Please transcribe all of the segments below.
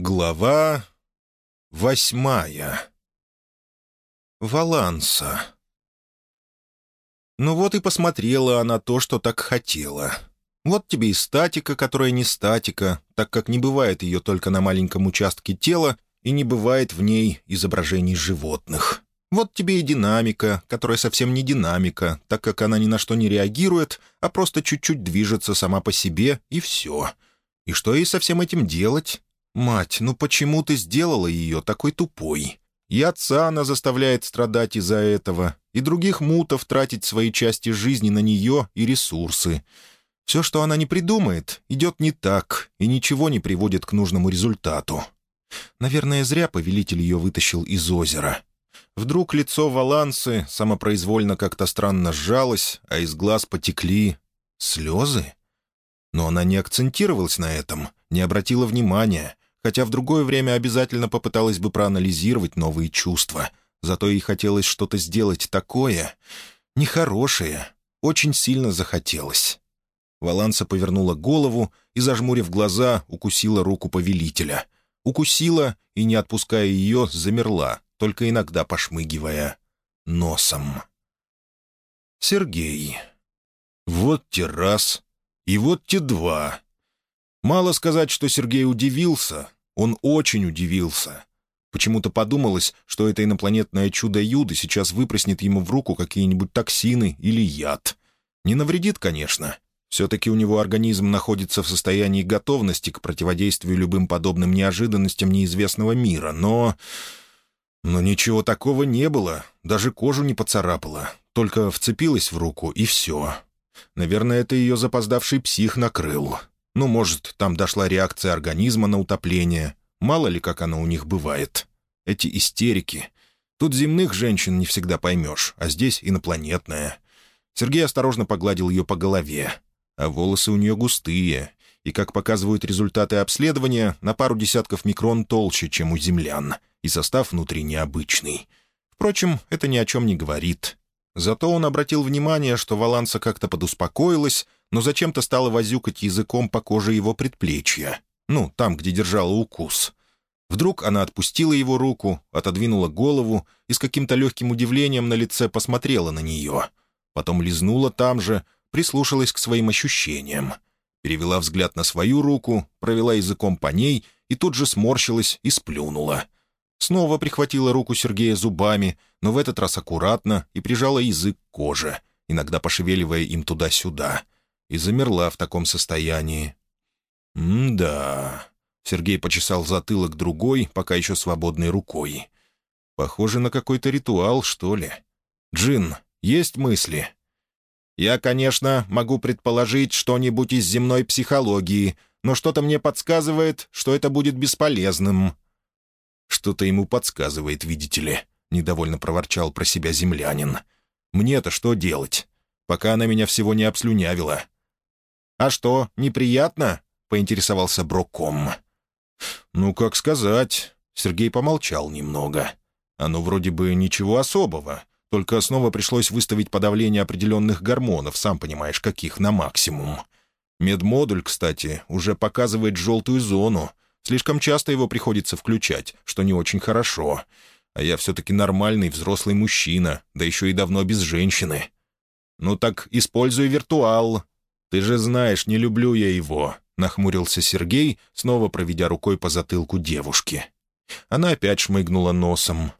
Глава восьмая. Валанса. Ну вот и посмотрела она то, что так хотела. Вот тебе и статика, которая не статика, так как не бывает ее только на маленьком участке тела и не бывает в ней изображений животных. Вот тебе и динамика, которая совсем не динамика, так как она ни на что не реагирует, а просто чуть-чуть движется сама по себе, и все. И что ей со всем этим делать? «Мать, ну почему ты сделала ее такой тупой?» И отца она заставляет страдать из-за этого, и других мутов тратить свои части жизни на нее и ресурсы. Все, что она не придумает, идет не так и ничего не приводит к нужному результату. Наверное, зря повелитель ее вытащил из озера. Вдруг лицо Валансы самопроизвольно как-то странно сжалось, а из глаз потекли слезы. Но она не акцентировалась на этом, не обратила внимания, хотя в другое время обязательно попыталась бы проанализировать новые чувства. Зато ей хотелось что-то сделать такое, нехорошее, очень сильно захотелось. Валанса повернула голову и, зажмурив глаза, укусила руку повелителя. Укусила и, не отпуская ее, замерла, только иногда пошмыгивая носом. Сергей. Вот те раз, и вот те два. Мало сказать, что Сергей удивился. Он очень удивился. Почему-то подумалось, что это инопланетное чудо-юдо сейчас выпроснет ему в руку какие-нибудь токсины или яд. Не навредит, конечно. Все-таки у него организм находится в состоянии готовности к противодействию любым подобным неожиданностям неизвестного мира, но... Но ничего такого не было, даже кожу не поцарапало, только вцепилась в руку, и все. Наверное, это ее запоздавший псих накрыл. Ну, может, там дошла реакция организма на утопление. Мало ли, как оно у них бывает. Эти истерики. Тут земных женщин не всегда поймешь, а здесь инопланетная. Сергей осторожно погладил ее по голове. А волосы у нее густые. И, как показывают результаты обследования, на пару десятков микрон толще, чем у землян. И состав внутри необычный. Впрочем, это ни о чем не говорит. Зато он обратил внимание, что Валанса как-то подуспокоилась, но зачем-то стала возюкать языком по коже его предплечья. Ну, там, где держала укус. Вдруг она отпустила его руку, отодвинула голову и с каким-то легким удивлением на лице посмотрела на нее. Потом лизнула там же, прислушалась к своим ощущениям. Перевела взгляд на свою руку, провела языком по ней и тут же сморщилась и сплюнула. Снова прихватила руку Сергея зубами, но в этот раз аккуратно и прижала язык к коже, иногда пошевеливая им туда-сюда — и замерла в таком состоянии. «М-да...» — Сергей почесал затылок другой, пока еще свободной рукой. «Похоже на какой-то ритуал, что ли. Джин, есть мысли?» «Я, конечно, могу предположить что-нибудь из земной психологии, но что-то мне подсказывает, что это будет бесполезным». «Что-то ему подсказывает, видите ли», — недовольно проворчал про себя землянин. «Мне-то что делать? Пока она меня всего не обслюнявила. «А что, неприятно?» — поинтересовался Брокком. «Ну, как сказать...» — Сергей помолчал немного. «Оно вроде бы ничего особого, только снова пришлось выставить подавление определенных гормонов, сам понимаешь, каких, на максимум. Медмодуль, кстати, уже показывает желтую зону. Слишком часто его приходится включать, что не очень хорошо. А я все-таки нормальный взрослый мужчина, да еще и давно без женщины. Ну так используй виртуал, «Ты же знаешь, не люблю я его», — нахмурился Сергей, снова проведя рукой по затылку девушки. Она опять шмыгнула носом.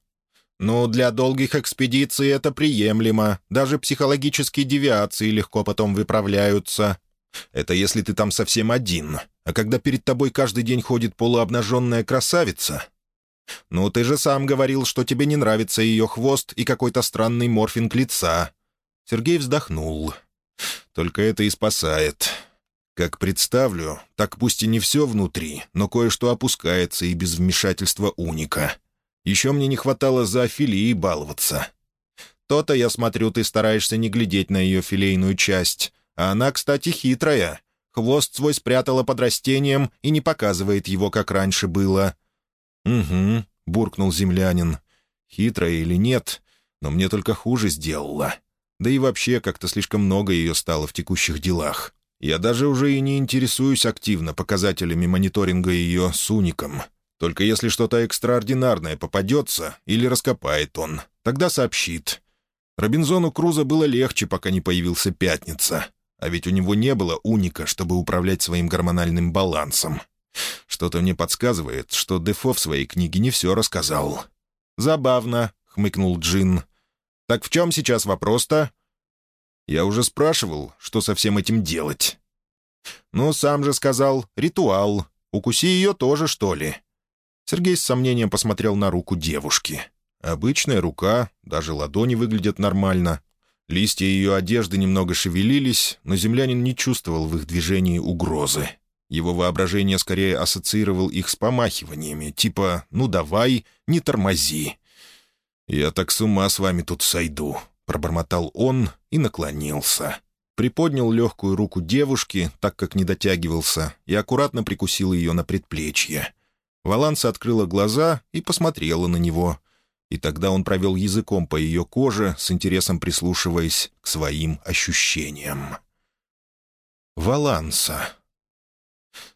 «Ну, для долгих экспедиций это приемлемо. Даже психологические девиации легко потом выправляются. Это если ты там совсем один. А когда перед тобой каждый день ходит полуобнаженная красавица...» «Ну, ты же сам говорил, что тебе не нравится ее хвост и какой-то странный морфинг лица». Сергей вздохнул. Только это и спасает. Как представлю, так пусть и не все внутри, но кое-что опускается и без вмешательства уника. Еще мне не хватало за афилией баловаться. То-то, я смотрю, ты стараешься не глядеть на ее филейную часть. А она, кстати, хитрая. Хвост свой спрятала под растением и не показывает его, как раньше было. «Угу», — буркнул землянин. «Хитрая или нет, но мне только хуже сделала. Да и вообще как-то слишком много ее стало в текущих делах. Я даже уже и не интересуюсь активно показателями мониторинга ее с уником. Только если что-то экстраординарное попадется или раскопает он, тогда сообщит. Робинзону Крузо было легче, пока не появился Пятница. А ведь у него не было уника, чтобы управлять своим гормональным балансом. Что-то мне подсказывает, что Дефо в своей книге не все рассказал. «Забавно», — хмыкнул Джин. «Так в чем сейчас вопрос-то?» «Я уже спрашивал, что со всем этим делать». «Ну, сам же сказал, ритуал. Укуси ее тоже, что ли?» Сергей с сомнением посмотрел на руку девушки. Обычная рука, даже ладони выглядят нормально. Листья ее одежды немного шевелились, но землянин не чувствовал в их движении угрозы. Его воображение скорее ассоциировал их с помахиваниями, типа «ну давай, не тормози». «Я так с ума с вами тут сойду», — пробормотал он и наклонился. Приподнял легкую руку девушки, так как не дотягивался, и аккуратно прикусил ее на предплечье. Валанса открыла глаза и посмотрела на него. И тогда он провел языком по ее коже, с интересом прислушиваясь к своим ощущениям. Валанса.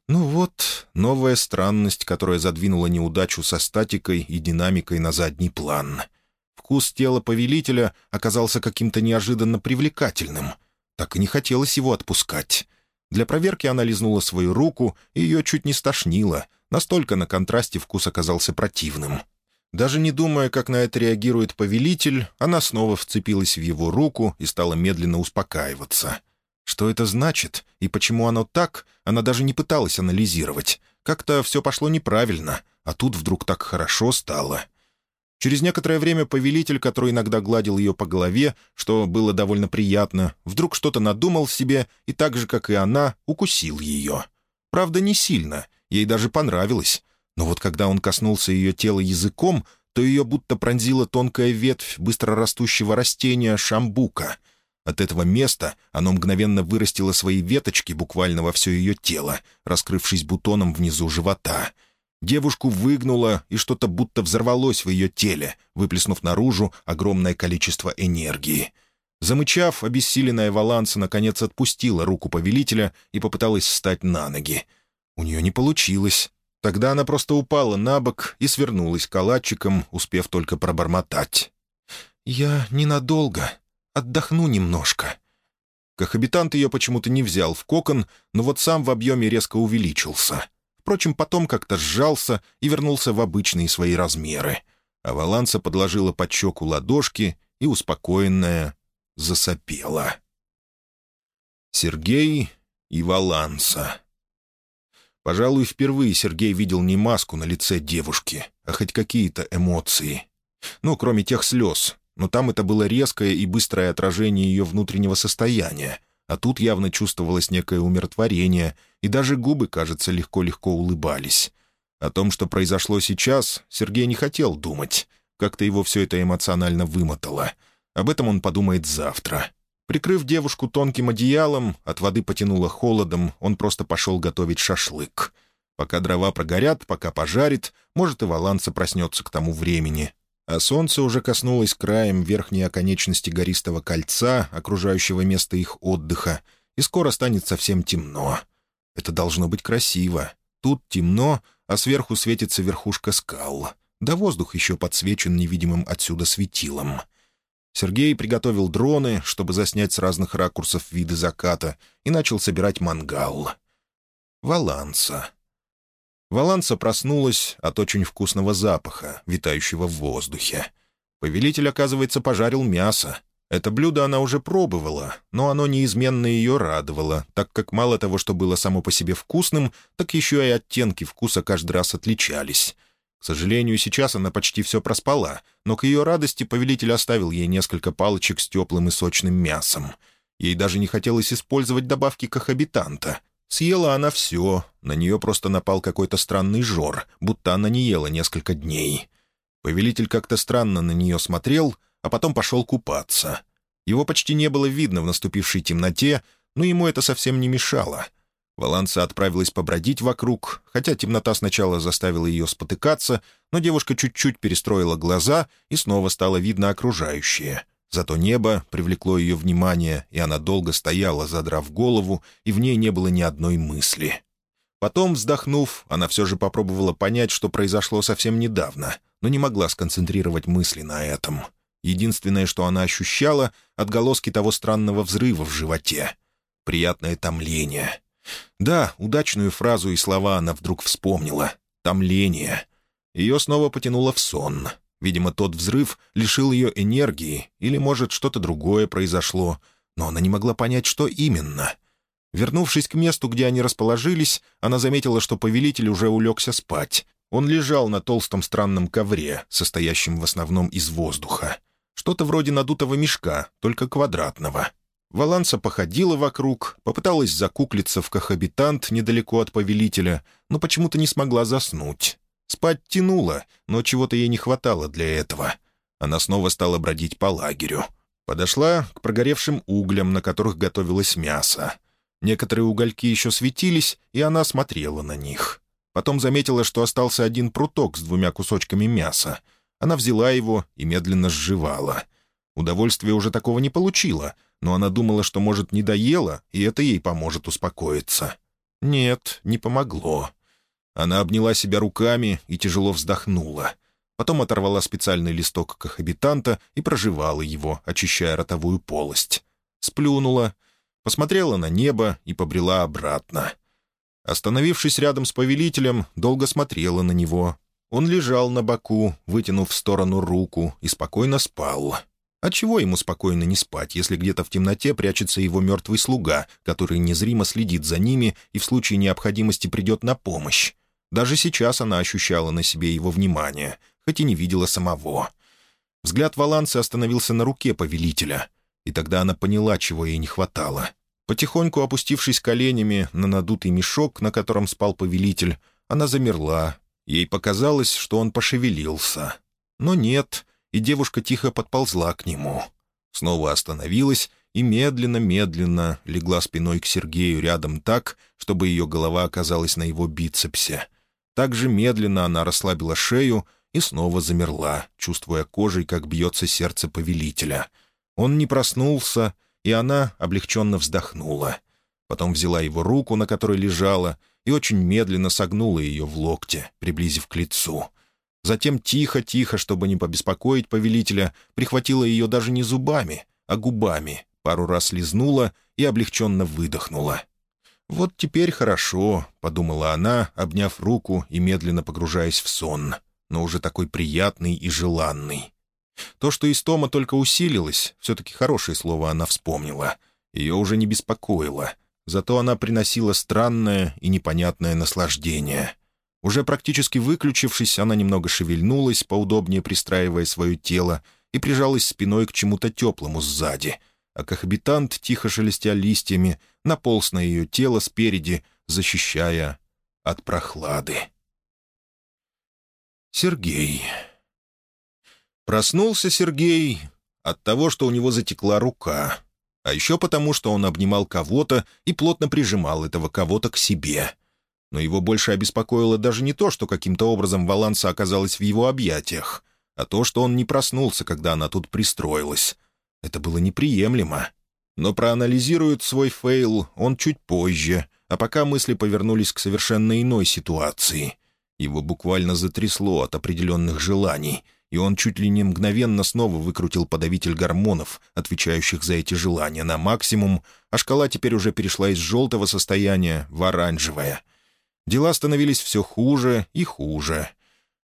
Ну вот, новая странность, которая задвинула неудачу со статикой и динамикой на задний план. Вкус тела повелителя оказался каким-то неожиданно привлекательным. Так и не хотелось его отпускать. Для проверки она лизнула свою руку, и ее чуть не стошнило. Настолько на контрасте вкус оказался противным. Даже не думая, как на это реагирует повелитель, она снова вцепилась в его руку и стала медленно успокаиваться — что это значит и почему оно так, она даже не пыталась анализировать. Как-то все пошло неправильно, а тут вдруг так хорошо стало. Через некоторое время повелитель, который иногда гладил ее по голове, что было довольно приятно, вдруг что-то надумал себе и так же, как и она, укусил ее. Правда, не сильно, ей даже понравилось. Но вот когда он коснулся ее тела языком, то ее будто пронзила тонкая ветвь быстро растущего растения шамбука — от этого места оно мгновенно вырастило свои веточки буквально во все ее тело, раскрывшись бутоном внизу живота. Девушку выгнуло, и что-то будто взорвалось в ее теле, выплеснув наружу огромное количество энергии. Замычав, обессиленная Валанса наконец отпустила руку повелителя и попыталась встать на ноги. У нее не получилось. Тогда она просто упала на бок и свернулась калачиком, успев только пробормотать. «Я ненадолго», Отдохну немножко». Кохабитант ее почему-то не взял в кокон, но вот сам в объеме резко увеличился. Впрочем, потом как-то сжался и вернулся в обычные свои размеры. А Валанса подложила под щеку ладошки и, успокоенная, засопела. Сергей и Валанса. Пожалуй, впервые Сергей видел не маску на лице девушки, а хоть какие-то эмоции. Ну, кроме тех слез, но там это было резкое и быстрое отражение ее внутреннего состояния, а тут явно чувствовалось некое умиротворение, и даже губы, кажется, легко-легко улыбались. О том, что произошло сейчас, Сергей не хотел думать. Как-то его все это эмоционально вымотало. Об этом он подумает завтра. Прикрыв девушку тонким одеялом, от воды потянуло холодом, он просто пошел готовить шашлык. Пока дрова прогорят, пока пожарит, может, и Валанса проснется к тому времени, а солнце уже коснулось краем верхней оконечности гористого кольца, окружающего место их отдыха, и скоро станет совсем темно. Это должно быть красиво. Тут темно, а сверху светится верхушка скал. Да воздух еще подсвечен невидимым отсюда светилом. Сергей приготовил дроны, чтобы заснять с разных ракурсов виды заката, и начал собирать мангал. Валанса. Валанса проснулась от очень вкусного запаха, витающего в воздухе. Повелитель, оказывается, пожарил мясо. Это блюдо она уже пробовала, но оно неизменно ее радовало, так как мало того, что было само по себе вкусным, так еще и оттенки вкуса каждый раз отличались. К сожалению, сейчас она почти все проспала, но к ее радости повелитель оставил ей несколько палочек с теплым и сочным мясом. Ей даже не хотелось использовать добавки кохабитанта — Съела она все, на нее просто напал какой-то странный жор, будто она не ела несколько дней. Повелитель как-то странно на нее смотрел, а потом пошел купаться. Его почти не было видно в наступившей темноте, но ему это совсем не мешало. Валанса отправилась побродить вокруг, хотя темнота сначала заставила ее спотыкаться, но девушка чуть-чуть перестроила глаза, и снова стало видно окружающее. Зато небо привлекло ее внимание, и она долго стояла, задрав голову, и в ней не было ни одной мысли. Потом, вздохнув, она все же попробовала понять, что произошло совсем недавно, но не могла сконцентрировать мысли на этом. Единственное, что она ощущала — отголоски того странного взрыва в животе. Приятное томление. Да, удачную фразу и слова она вдруг вспомнила. Томление. Ее снова потянуло в сон. Видимо, тот взрыв лишил ее энергии, или, может, что-то другое произошло, но она не могла понять, что именно — Вернувшись к месту, где они расположились, она заметила, что повелитель уже улегся спать. Он лежал на толстом странном ковре, состоящем в основном из воздуха. Что-то вроде надутого мешка, только квадратного. Валанса походила вокруг, попыталась закуклиться в кохабитант недалеко от повелителя, но почему-то не смогла заснуть. Спать тянуло, но чего-то ей не хватало для этого. Она снова стала бродить по лагерю. Подошла к прогоревшим углям, на которых готовилось мясо. Некоторые угольки еще светились, и она смотрела на них. Потом заметила, что остался один пруток с двумя кусочками мяса. Она взяла его и медленно сживала. Удовольствия уже такого не получила, но она думала, что, может, не доела, и это ей поможет успокоиться. Нет, не помогло. Она обняла себя руками и тяжело вздохнула. Потом оторвала специальный листок кохабитанта и проживала его, очищая ротовую полость. Сплюнула — посмотрела на небо и побрела обратно. Остановившись рядом с повелителем, долго смотрела на него. Он лежал на боку, вытянув в сторону руку, и спокойно спал. А чего ему спокойно не спать, если где-то в темноте прячется его мертвый слуга, который незримо следит за ними и в случае необходимости придет на помощь? Даже сейчас она ощущала на себе его внимание, хоть и не видела самого. Взгляд Валанцы остановился на руке повелителя — и тогда она поняла, чего ей не хватало. Потихоньку опустившись коленями на надутый мешок, на котором спал повелитель, она замерла. Ей показалось, что он пошевелился. Но нет, и девушка тихо подползла к нему. Снова остановилась и медленно-медленно легла спиной к Сергею рядом так, чтобы ее голова оказалась на его бицепсе. Так же медленно она расслабила шею и снова замерла, чувствуя кожей, как бьется сердце повелителя — он не проснулся, и она облегченно вздохнула. Потом взяла его руку, на которой лежала, и очень медленно согнула ее в локте, приблизив к лицу. Затем тихо-тихо, чтобы не побеспокоить повелителя, прихватила ее даже не зубами, а губами, пару раз лизнула и облегченно выдохнула. «Вот теперь хорошо», — подумала она, обняв руку и медленно погружаясь в сон, но уже такой приятный и желанный. То, что истома только усилилась, все-таки хорошее слово она вспомнила. Ее уже не беспокоило. Зато она приносила странное и непонятное наслаждение. Уже практически выключившись, она немного шевельнулась, поудобнее пристраивая свое тело, и прижалась спиной к чему-то теплому сзади, а кохабитант, тихо шелестя листьями, наполз на ее тело спереди, защищая от прохлады. Сергей... Проснулся Сергей от того, что у него затекла рука, а еще потому, что он обнимал кого-то и плотно прижимал этого кого-то к себе. Но его больше обеспокоило даже не то, что каким-то образом Валанса оказалась в его объятиях, а то, что он не проснулся, когда она тут пристроилась. Это было неприемлемо. Но проанализирует свой фейл он чуть позже, а пока мысли повернулись к совершенно иной ситуации. Его буквально затрясло от определенных желаний — и он чуть ли не мгновенно снова выкрутил подавитель гормонов, отвечающих за эти желания, на максимум, а шкала теперь уже перешла из желтого состояния в оранжевое. Дела становились все хуже и хуже.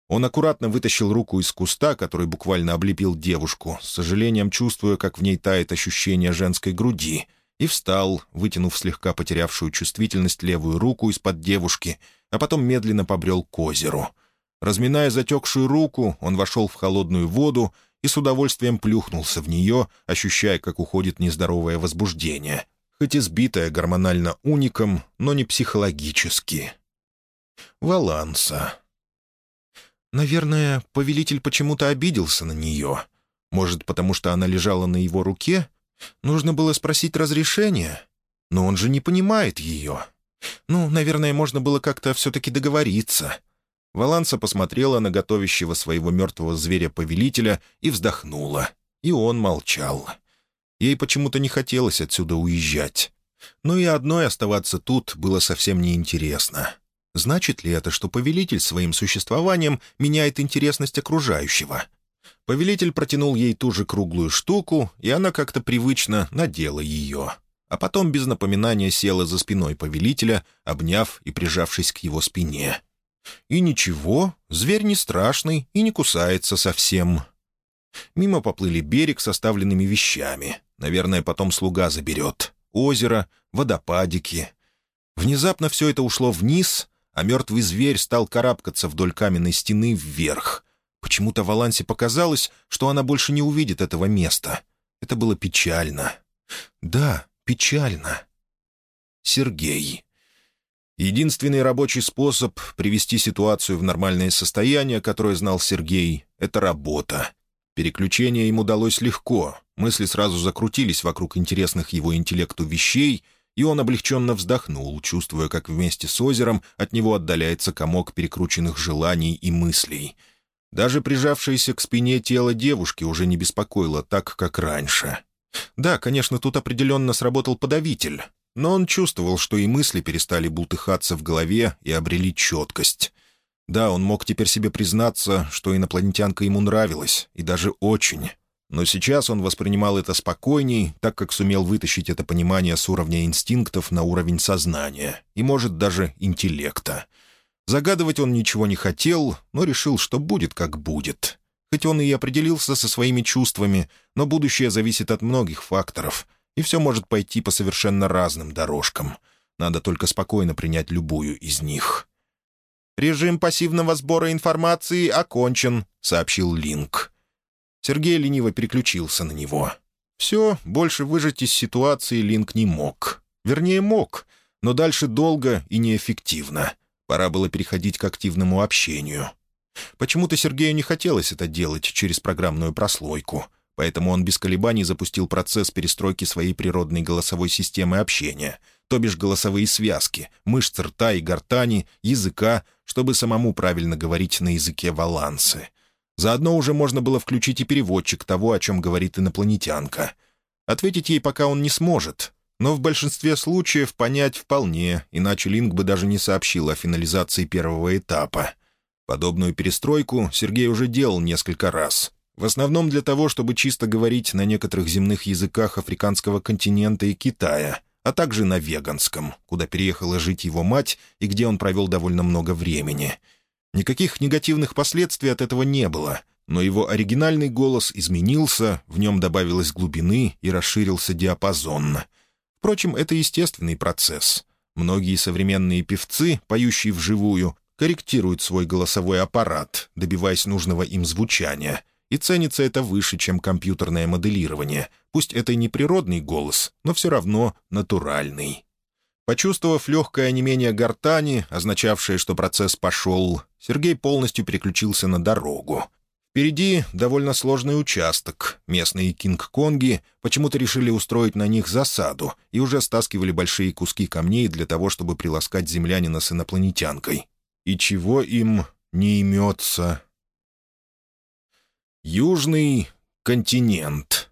Он аккуратно вытащил руку из куста, который буквально облепил девушку, с сожалением чувствуя, как в ней тает ощущение женской груди, и встал, вытянув слегка потерявшую чувствительность левую руку из-под девушки, а потом медленно побрел к озеру — Разминая затекшую руку, он вошел в холодную воду и с удовольствием плюхнулся в нее, ощущая, как уходит нездоровое возбуждение, хоть и сбитое гормонально уником, но не психологически. Валанса. Наверное, повелитель почему-то обиделся на нее. Может, потому что она лежала на его руке? Нужно было спросить разрешения. Но он же не понимает ее. Ну, наверное, можно было как-то все-таки договориться. Валанса посмотрела на готовящего своего мертвого зверя-повелителя и вздохнула. И он молчал. Ей почему-то не хотелось отсюда уезжать. Но и одной оставаться тут было совсем неинтересно. Значит ли это, что повелитель своим существованием меняет интересность окружающего? Повелитель протянул ей ту же круглую штуку, и она как-то привычно надела ее. А потом без напоминания села за спиной повелителя, обняв и прижавшись к его спине. И ничего, зверь не страшный и не кусается совсем. Мимо поплыли берег с оставленными вещами. Наверное, потом слуга заберет. Озеро, водопадики. Внезапно все это ушло вниз, а мертвый зверь стал карабкаться вдоль каменной стены вверх. Почему-то Валансе показалось, что она больше не увидит этого места. Это было печально. Да, печально. Сергей. Единственный рабочий способ привести ситуацию в нормальное состояние, которое знал Сергей, — это работа. Переключение им удалось легко, мысли сразу закрутились вокруг интересных его интеллекту вещей, и он облегченно вздохнул, чувствуя, как вместе с озером от него отдаляется комок перекрученных желаний и мыслей. Даже прижавшееся к спине тело девушки уже не беспокоило так, как раньше. Да, конечно, тут определенно сработал подавитель, но он чувствовал, что и мысли перестали бултыхаться в голове и обрели четкость. Да, он мог теперь себе признаться, что инопланетянка ему нравилась, и даже очень. Но сейчас он воспринимал это спокойней, так как сумел вытащить это понимание с уровня инстинктов на уровень сознания, и, может, даже интеллекта. Загадывать он ничего не хотел, но решил, что будет как будет. Хоть он и определился со своими чувствами, но будущее зависит от многих факторов — и все может пойти по совершенно разным дорожкам. Надо только спокойно принять любую из них. «Режим пассивного сбора информации окончен», — сообщил Линк. Сергей лениво переключился на него. Все, больше выжать из ситуации Линк не мог. Вернее, мог, но дальше долго и неэффективно. Пора было переходить к активному общению. Почему-то Сергею не хотелось это делать через программную прослойку — поэтому он без колебаний запустил процесс перестройки своей природной голосовой системы общения, то бишь голосовые связки, мышц рта и гортани, языка, чтобы самому правильно говорить на языке валансы. Заодно уже можно было включить и переводчик того, о чем говорит инопланетянка. Ответить ей пока он не сможет, но в большинстве случаев понять вполне, иначе Линк бы даже не сообщил о финализации первого этапа. Подобную перестройку Сергей уже делал несколько раз — в основном для того, чтобы чисто говорить на некоторых земных языках африканского континента и Китая, а также на веганском, куда переехала жить его мать и где он провел довольно много времени. Никаких негативных последствий от этого не было, но его оригинальный голос изменился, в нем добавилось глубины и расширился диапазон. Впрочем, это естественный процесс. Многие современные певцы, поющие вживую, корректируют свой голосовой аппарат, добиваясь нужного им звучания — и ценится это выше, чем компьютерное моделирование. Пусть это и не природный голос, но все равно натуральный. Почувствовав легкое онемение гортани, означавшее, что процесс пошел, Сергей полностью переключился на дорогу. Впереди довольно сложный участок. Местные кинг-конги почему-то решили устроить на них засаду и уже стаскивали большие куски камней для того, чтобы приласкать землянина с инопланетянкой. И чего им не имется? Южный континент.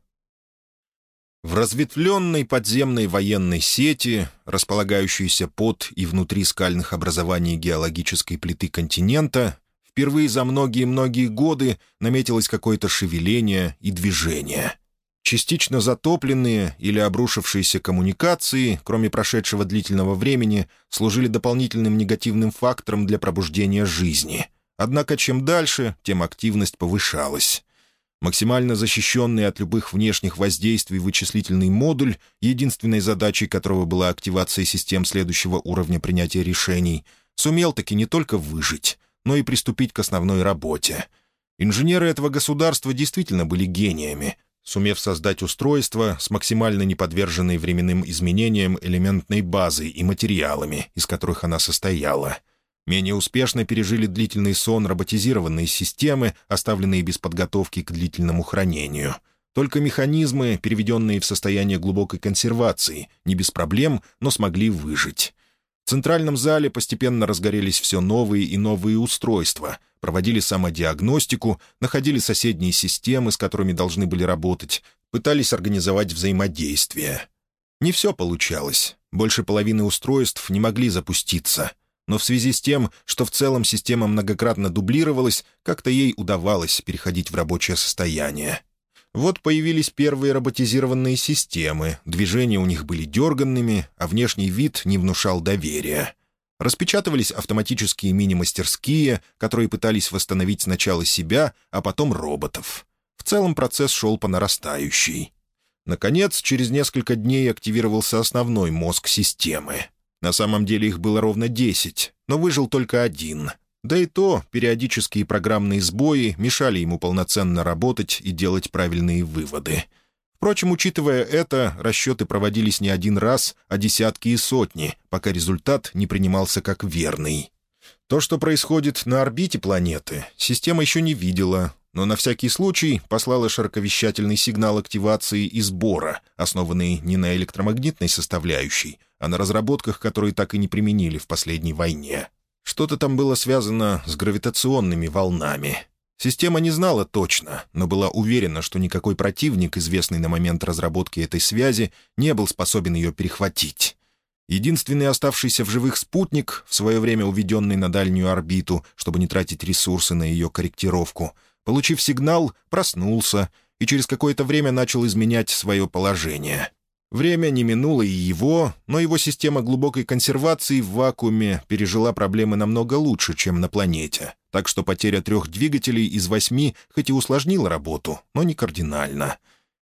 В разветвленной подземной военной сети, располагающейся под и внутри скальных образований геологической плиты континента, впервые за многие-многие годы наметилось какое-то шевеление и движение. Частично затопленные или обрушившиеся коммуникации, кроме прошедшего длительного времени, служили дополнительным негативным фактором для пробуждения жизни. Однако чем дальше, тем активность повышалась. Максимально защищенный от любых внешних воздействий вычислительный модуль, единственной задачей которого была активация систем следующего уровня принятия решений, сумел таки не только выжить, но и приступить к основной работе. Инженеры этого государства действительно были гениями, сумев создать устройство с максимально неподверженной временным изменениям элементной базой и материалами, из которых она состояла — Менее успешно пережили длительный сон роботизированные системы, оставленные без подготовки к длительному хранению. Только механизмы, переведенные в состояние глубокой консервации, не без проблем, но смогли выжить. В центральном зале постепенно разгорелись все новые и новые устройства, проводили самодиагностику, находили соседние системы, с которыми должны были работать, пытались организовать взаимодействие. Не все получалось. Больше половины устройств не могли запуститься — но в связи с тем, что в целом система многократно дублировалась, как-то ей удавалось переходить в рабочее состояние. Вот появились первые роботизированные системы, движения у них были дерганными, а внешний вид не внушал доверия. Распечатывались автоматические мини-мастерские, которые пытались восстановить сначала себя, а потом роботов. В целом процесс шел по нарастающей. Наконец, через несколько дней активировался основной мозг системы. На самом деле их было ровно десять, но выжил только один. Да и то периодические программные сбои мешали ему полноценно работать и делать правильные выводы. Впрочем, учитывая это, расчеты проводились не один раз, а десятки и сотни, пока результат не принимался как верный. То, что происходит на орбите планеты, система еще не видела, но на всякий случай послала широковещательный сигнал активации и сбора, основанный не на электромагнитной составляющей, а на разработках, которые так и не применили в последней войне. Что-то там было связано с гравитационными волнами. Система не знала точно, но была уверена, что никакой противник, известный на момент разработки этой связи, не был способен ее перехватить. Единственный оставшийся в живых спутник, в свое время уведенный на дальнюю орбиту, чтобы не тратить ресурсы на ее корректировку, получив сигнал, проснулся и через какое-то время начал изменять свое положение. Время не минуло и его, но его система глубокой консервации в вакууме пережила проблемы намного лучше, чем на планете. Так что потеря трех двигателей из восьми хоть и усложнила работу, но не кардинально.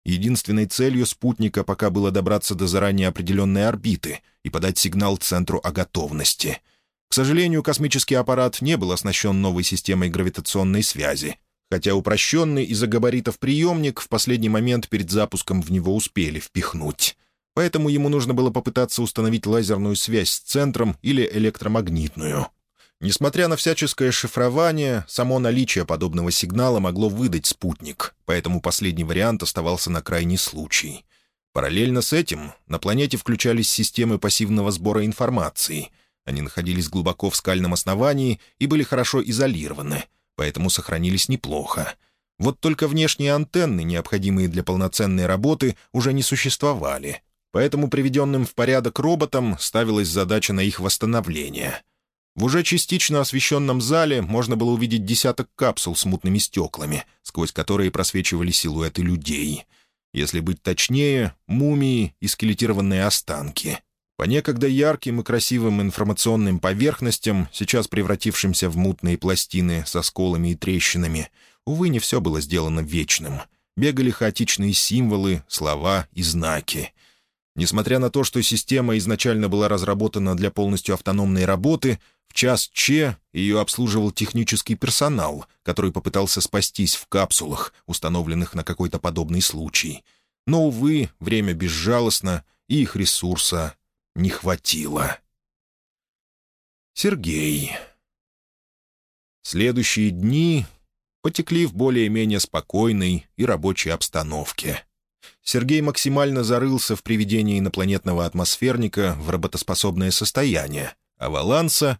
Единственной целью спутника пока было добраться до заранее определенной орбиты и подать сигнал центру о готовности. К сожалению, космический аппарат не был оснащен новой системой гравитационной связи, хотя упрощенный из-за габаритов приемник в последний момент перед запуском в него успели впихнуть. Поэтому ему нужно было попытаться установить лазерную связь с центром или электромагнитную. Несмотря на всяческое шифрование, само наличие подобного сигнала могло выдать спутник, поэтому последний вариант оставался на крайний случай. Параллельно с этим на планете включались системы пассивного сбора информации. Они находились глубоко в скальном основании и были хорошо изолированы — поэтому сохранились неплохо. Вот только внешние антенны, необходимые для полноценной работы, уже не существовали. Поэтому приведенным в порядок роботам ставилась задача на их восстановление. В уже частично освещенном зале можно было увидеть десяток капсул с мутными стеклами, сквозь которые просвечивали силуэты людей. Если быть точнее, мумии и скелетированные останки — по некогда ярким и красивым информационным поверхностям, сейчас превратившимся в мутные пластины со сколами и трещинами, увы, не все было сделано вечным. Бегали хаотичные символы, слова и знаки. Несмотря на то, что система изначально была разработана для полностью автономной работы, в час Че ее обслуживал технический персонал, который попытался спастись в капсулах, установленных на какой-то подобный случай. Но, увы, время безжалостно, и их ресурса не хватило. Сергей. Следующие дни потекли в более-менее спокойной и рабочей обстановке. Сергей максимально зарылся в приведение инопланетного атмосферника в работоспособное состояние, а Валанса...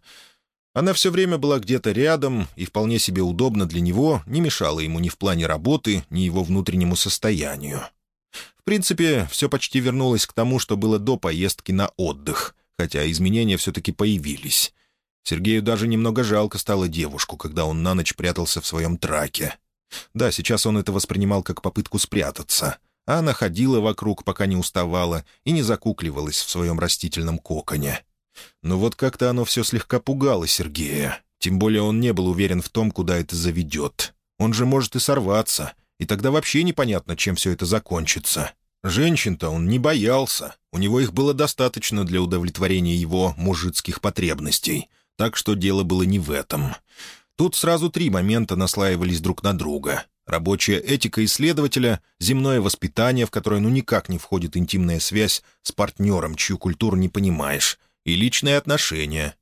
Она все время была где-то рядом и вполне себе удобно для него, не мешала ему ни в плане работы, ни его внутреннему состоянию. В принципе, все почти вернулось к тому, что было до поездки на отдых, хотя изменения все-таки появились. Сергею даже немного жалко стало девушку, когда он на ночь прятался в своем траке. Да, сейчас он это воспринимал как попытку спрятаться, а она ходила вокруг, пока не уставала, и не закукливалась в своем растительном коконе. Но вот как-то оно все слегка пугало Сергея, тем более он не был уверен в том, куда это заведет. Он же может и сорваться, и тогда вообще непонятно, чем все это закончится. Женщин-то он не боялся, у него их было достаточно для удовлетворения его мужицких потребностей, так что дело было не в этом. Тут сразу три момента наслаивались друг на друга. Рабочая этика исследователя, земное воспитание, в которое ну никак не входит интимная связь с партнером, чью культуру не понимаешь, и личные отношения.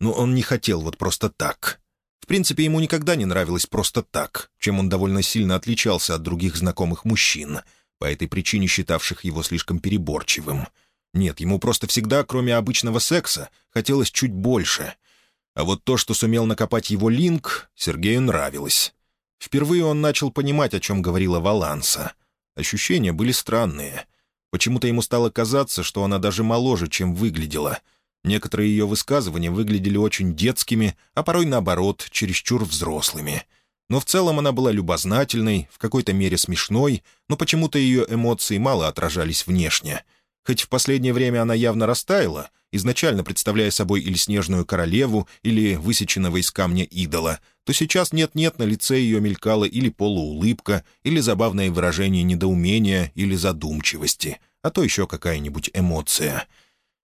Но он не хотел вот просто так. В принципе, ему никогда не нравилось просто так, чем он довольно сильно отличался от других знакомых мужчин, по этой причине считавших его слишком переборчивым. Нет, ему просто всегда, кроме обычного секса, хотелось чуть больше. А вот то, что сумел накопать его Линк, Сергею нравилось. Впервые он начал понимать, о чем говорила Валанса. Ощущения были странные. Почему-то ему стало казаться, что она даже моложе, чем выглядела — Некоторые ее высказывания выглядели очень детскими, а порой, наоборот, чересчур взрослыми. Но в целом она была любознательной, в какой-то мере смешной, но почему-то ее эмоции мало отражались внешне. Хоть в последнее время она явно растаяла, изначально представляя собой или снежную королеву, или высеченного из камня идола, то сейчас нет-нет на лице ее мелькала или полуулыбка, или забавное выражение недоумения или задумчивости, а то еще какая-нибудь эмоция —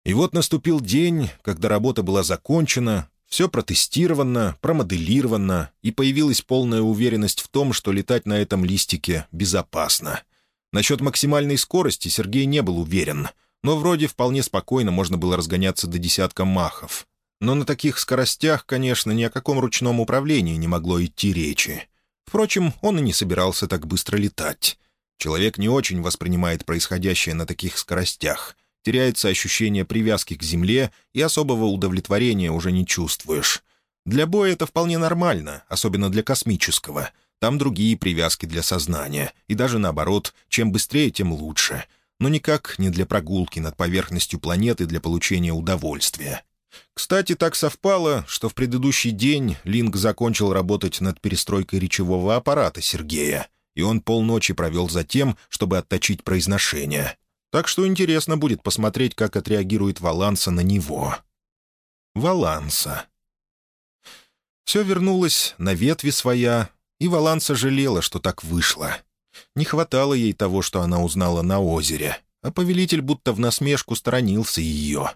и вот наступил день, когда работа была закончена, все протестировано, промоделировано, и появилась полная уверенность в том, что летать на этом листике безопасно. Насчет максимальной скорости Сергей не был уверен, но вроде вполне спокойно можно было разгоняться до десятка махов. Но на таких скоростях, конечно, ни о каком ручном управлении не могло идти речи. Впрочем, он и не собирался так быстро летать. Человек не очень воспринимает происходящее на таких скоростях — теряется ощущение привязки к земле, и особого удовлетворения уже не чувствуешь. Для боя это вполне нормально, особенно для космического. Там другие привязки для сознания, и даже наоборот, чем быстрее, тем лучше. Но никак не для прогулки над поверхностью планеты для получения удовольствия. Кстати, так совпало, что в предыдущий день Линк закончил работать над перестройкой речевого аппарата Сергея, и он полночи провел за тем, чтобы отточить произношение. Так что интересно будет посмотреть, как отреагирует Валанса на него. Валанса. Все вернулось на ветви своя, и Валанса жалела, что так вышло. Не хватало ей того, что она узнала на озере, а повелитель будто в насмешку сторонился ее.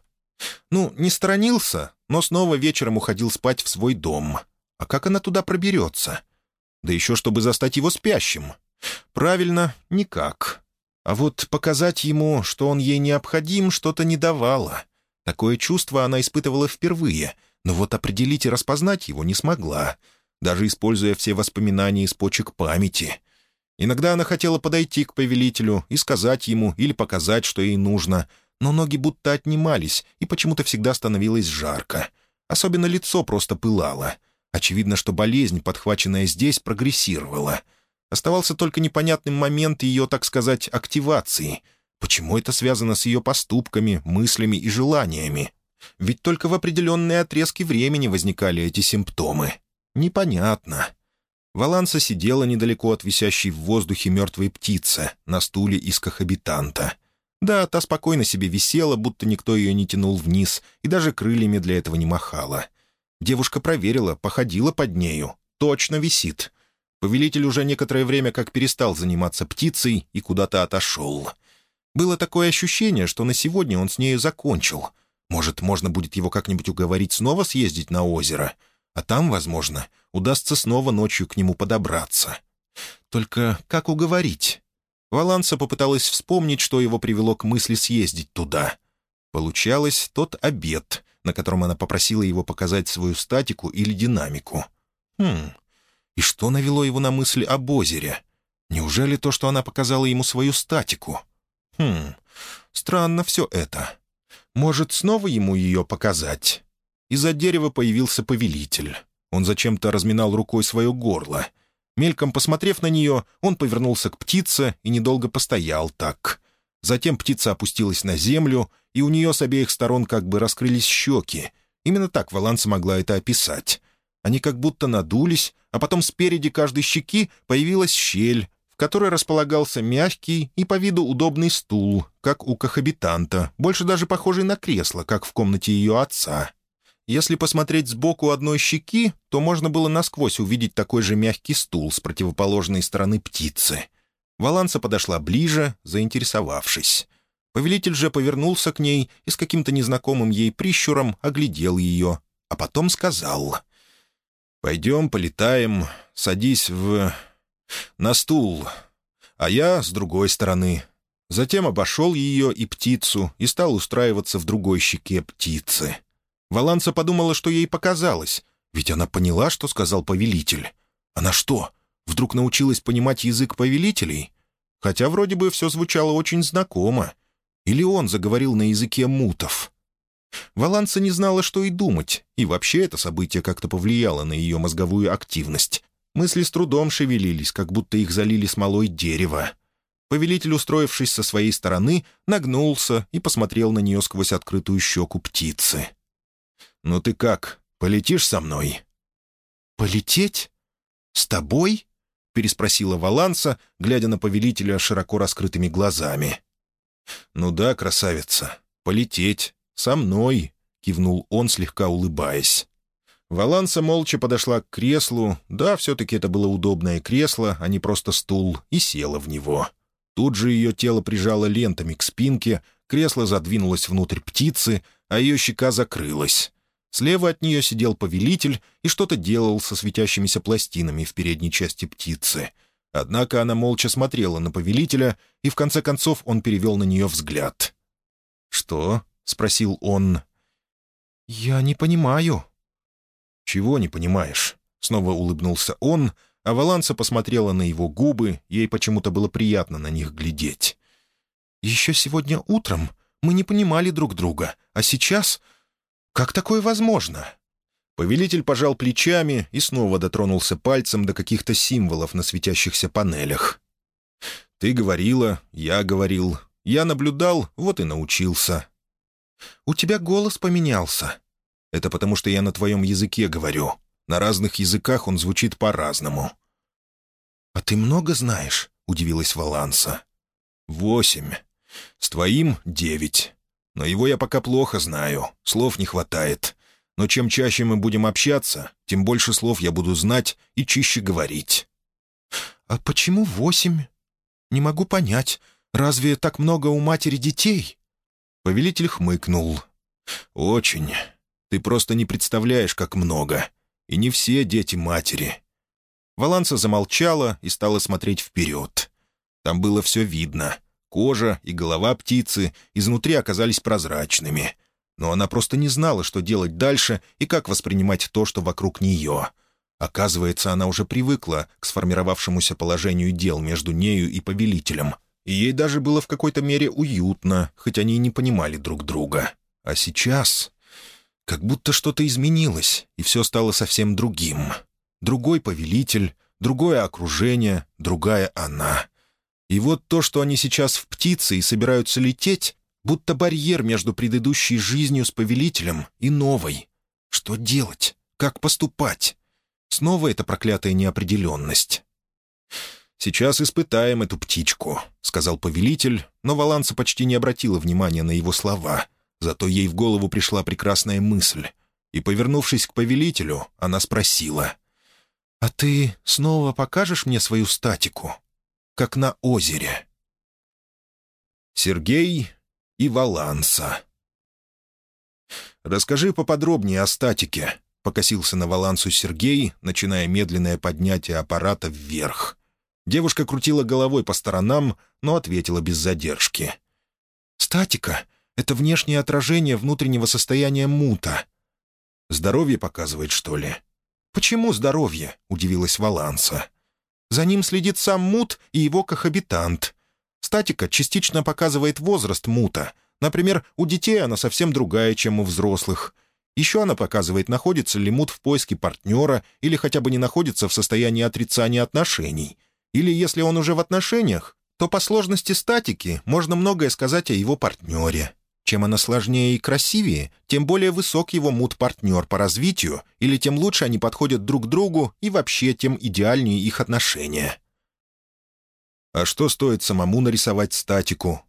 Ну, не сторонился, но снова вечером уходил спать в свой дом. А как она туда проберется? Да еще чтобы застать его спящим. Правильно, никак. А вот показать ему, что он ей необходим, что-то не давало. Такое чувство она испытывала впервые, но вот определить и распознать его не смогла, даже используя все воспоминания из почек памяти. Иногда она хотела подойти к повелителю и сказать ему или показать, что ей нужно, но ноги будто отнимались, и почему-то всегда становилось жарко. Особенно лицо просто пылало. Очевидно, что болезнь, подхваченная здесь, прогрессировала — Оставался только непонятный момент ее, так сказать, активации. Почему это связано с ее поступками, мыслями и желаниями? Ведь только в определенные отрезки времени возникали эти симптомы. Непонятно. Валанса сидела недалеко от висящей в воздухе мертвой птицы на стуле из кохабитанта. Да, та спокойно себе висела, будто никто ее не тянул вниз, и даже крыльями для этого не махала. Девушка проверила, походила под нею. Точно висит. Повелитель уже некоторое время как перестал заниматься птицей и куда-то отошел. Было такое ощущение, что на сегодня он с нею закончил. Может, можно будет его как-нибудь уговорить снова съездить на озеро, а там, возможно, удастся снова ночью к нему подобраться. Только как уговорить? Валанса попыталась вспомнить, что его привело к мысли съездить туда. Получалось тот обед, на котором она попросила его показать свою статику или динамику. Хм, и что навело его на мысль об озере? Неужели то, что она показала ему свою статику? Хм, странно все это. Может, снова ему ее показать? Из-за дерева появился повелитель. Он зачем-то разминал рукой свое горло. Мельком посмотрев на нее, он повернулся к птице и недолго постоял так. Затем птица опустилась на землю, и у нее с обеих сторон как бы раскрылись щеки. Именно так Валанса могла это описать. Они как будто надулись, а потом спереди каждой щеки появилась щель, в которой располагался мягкий и по виду удобный стул, как у кохабитанта, больше даже похожий на кресло, как в комнате ее отца. Если посмотреть сбоку одной щеки, то можно было насквозь увидеть такой же мягкий стул с противоположной стороны птицы. Валанса подошла ближе, заинтересовавшись. Повелитель же повернулся к ней и с каким-то незнакомым ей прищуром оглядел ее, а потом сказал — «Пойдем, полетаем, садись в... на стул, а я с другой стороны». Затем обошел ее и птицу и стал устраиваться в другой щеке птицы. Валанса подумала, что ей показалось, ведь она поняла, что сказал повелитель. Она что, вдруг научилась понимать язык повелителей? Хотя вроде бы все звучало очень знакомо. Или он заговорил на языке мутов? Валанса не знала, что и думать, и вообще это событие как-то повлияло на ее мозговую активность. Мысли с трудом шевелились, как будто их залили смолой дерева. Повелитель, устроившись со своей стороны, нагнулся и посмотрел на нее сквозь открытую щеку птицы. «Ну ты как, полетишь со мной?» «Полететь? С тобой?» — переспросила Валанса, глядя на повелителя широко раскрытыми глазами. «Ну да, красавица, полететь. Со мной», — кивнул он, слегка улыбаясь. Валанса молча подошла к креслу, да, все-таки это было удобное кресло, а не просто стул, и села в него. Тут же ее тело прижало лентами к спинке, кресло задвинулось внутрь птицы, а ее щека закрылась. Слева от нее сидел повелитель и что-то делал со светящимися пластинами в передней части птицы. Однако она молча смотрела на повелителя, и в конце концов он перевел на нее взгляд. «Что?» — спросил он. «Я не понимаю». «Чего не понимаешь?» — снова улыбнулся он, а Валанса посмотрела на его губы, ей почему-то было приятно на них глядеть. «Еще сегодня утром мы не понимали друг друга, а сейчас... Как такое возможно?» Повелитель пожал плечами и снова дотронулся пальцем до каких-то символов на светящихся панелях. «Ты говорила, я говорил, я наблюдал, вот и научился». «У тебя голос поменялся». «Это потому, что я на твоем языке говорю. На разных языках он звучит по-разному». «А ты много знаешь?» — удивилась Валанса. «Восемь. С твоим — девять. Но его я пока плохо знаю, слов не хватает. Но чем чаще мы будем общаться, тем больше слов я буду знать и чище говорить». «А почему восемь? Не могу понять. Разве так много у матери детей?» Повелитель хмыкнул. «Очень. Ты просто не представляешь, как много. И не все дети матери». Валанса замолчала и стала смотреть вперед. Там было все видно. Кожа и голова птицы изнутри оказались прозрачными. Но она просто не знала, что делать дальше и как воспринимать то, что вокруг нее. Оказывается, она уже привыкла к сформировавшемуся положению дел между нею и повелителем. И ей даже было в какой-то мере уютно, хоть они и не понимали друг друга. А сейчас как будто что-то изменилось, и все стало совсем другим. Другой повелитель, другое окружение, другая она. И вот то, что они сейчас в птице и собираются лететь, будто барьер между предыдущей жизнью с повелителем и новой. Что делать? Как поступать? Снова эта проклятая неопределенность. «Сейчас испытаем эту птичку», — сказал повелитель, но Валанса почти не обратила внимания на его слова — Зато ей в голову пришла прекрасная мысль. И, повернувшись к повелителю, она спросила. «А ты снова покажешь мне свою статику? Как на озере?» Сергей и Валанса «Расскажи поподробнее о статике», — покосился на Валансу Сергей, начиная медленное поднятие аппарата вверх. Девушка крутила головой по сторонам, но ответила без задержки. «Статика это внешнее отражение внутреннего состояния мута. Здоровье показывает, что ли? «Почему здоровье?» — удивилась Валанса. «За ним следит сам мут и его кохабитант. Статика частично показывает возраст мута. Например, у детей она совсем другая, чем у взрослых. Еще она показывает, находится ли мут в поиске партнера или хотя бы не находится в состоянии отрицания отношений. Или если он уже в отношениях, то по сложности статики можно многое сказать о его партнере. Чем она сложнее и красивее, тем более высок его мут-партнер по развитию, или тем лучше они подходят друг другу и вообще тем идеальнее их отношения. А что стоит самому нарисовать статику?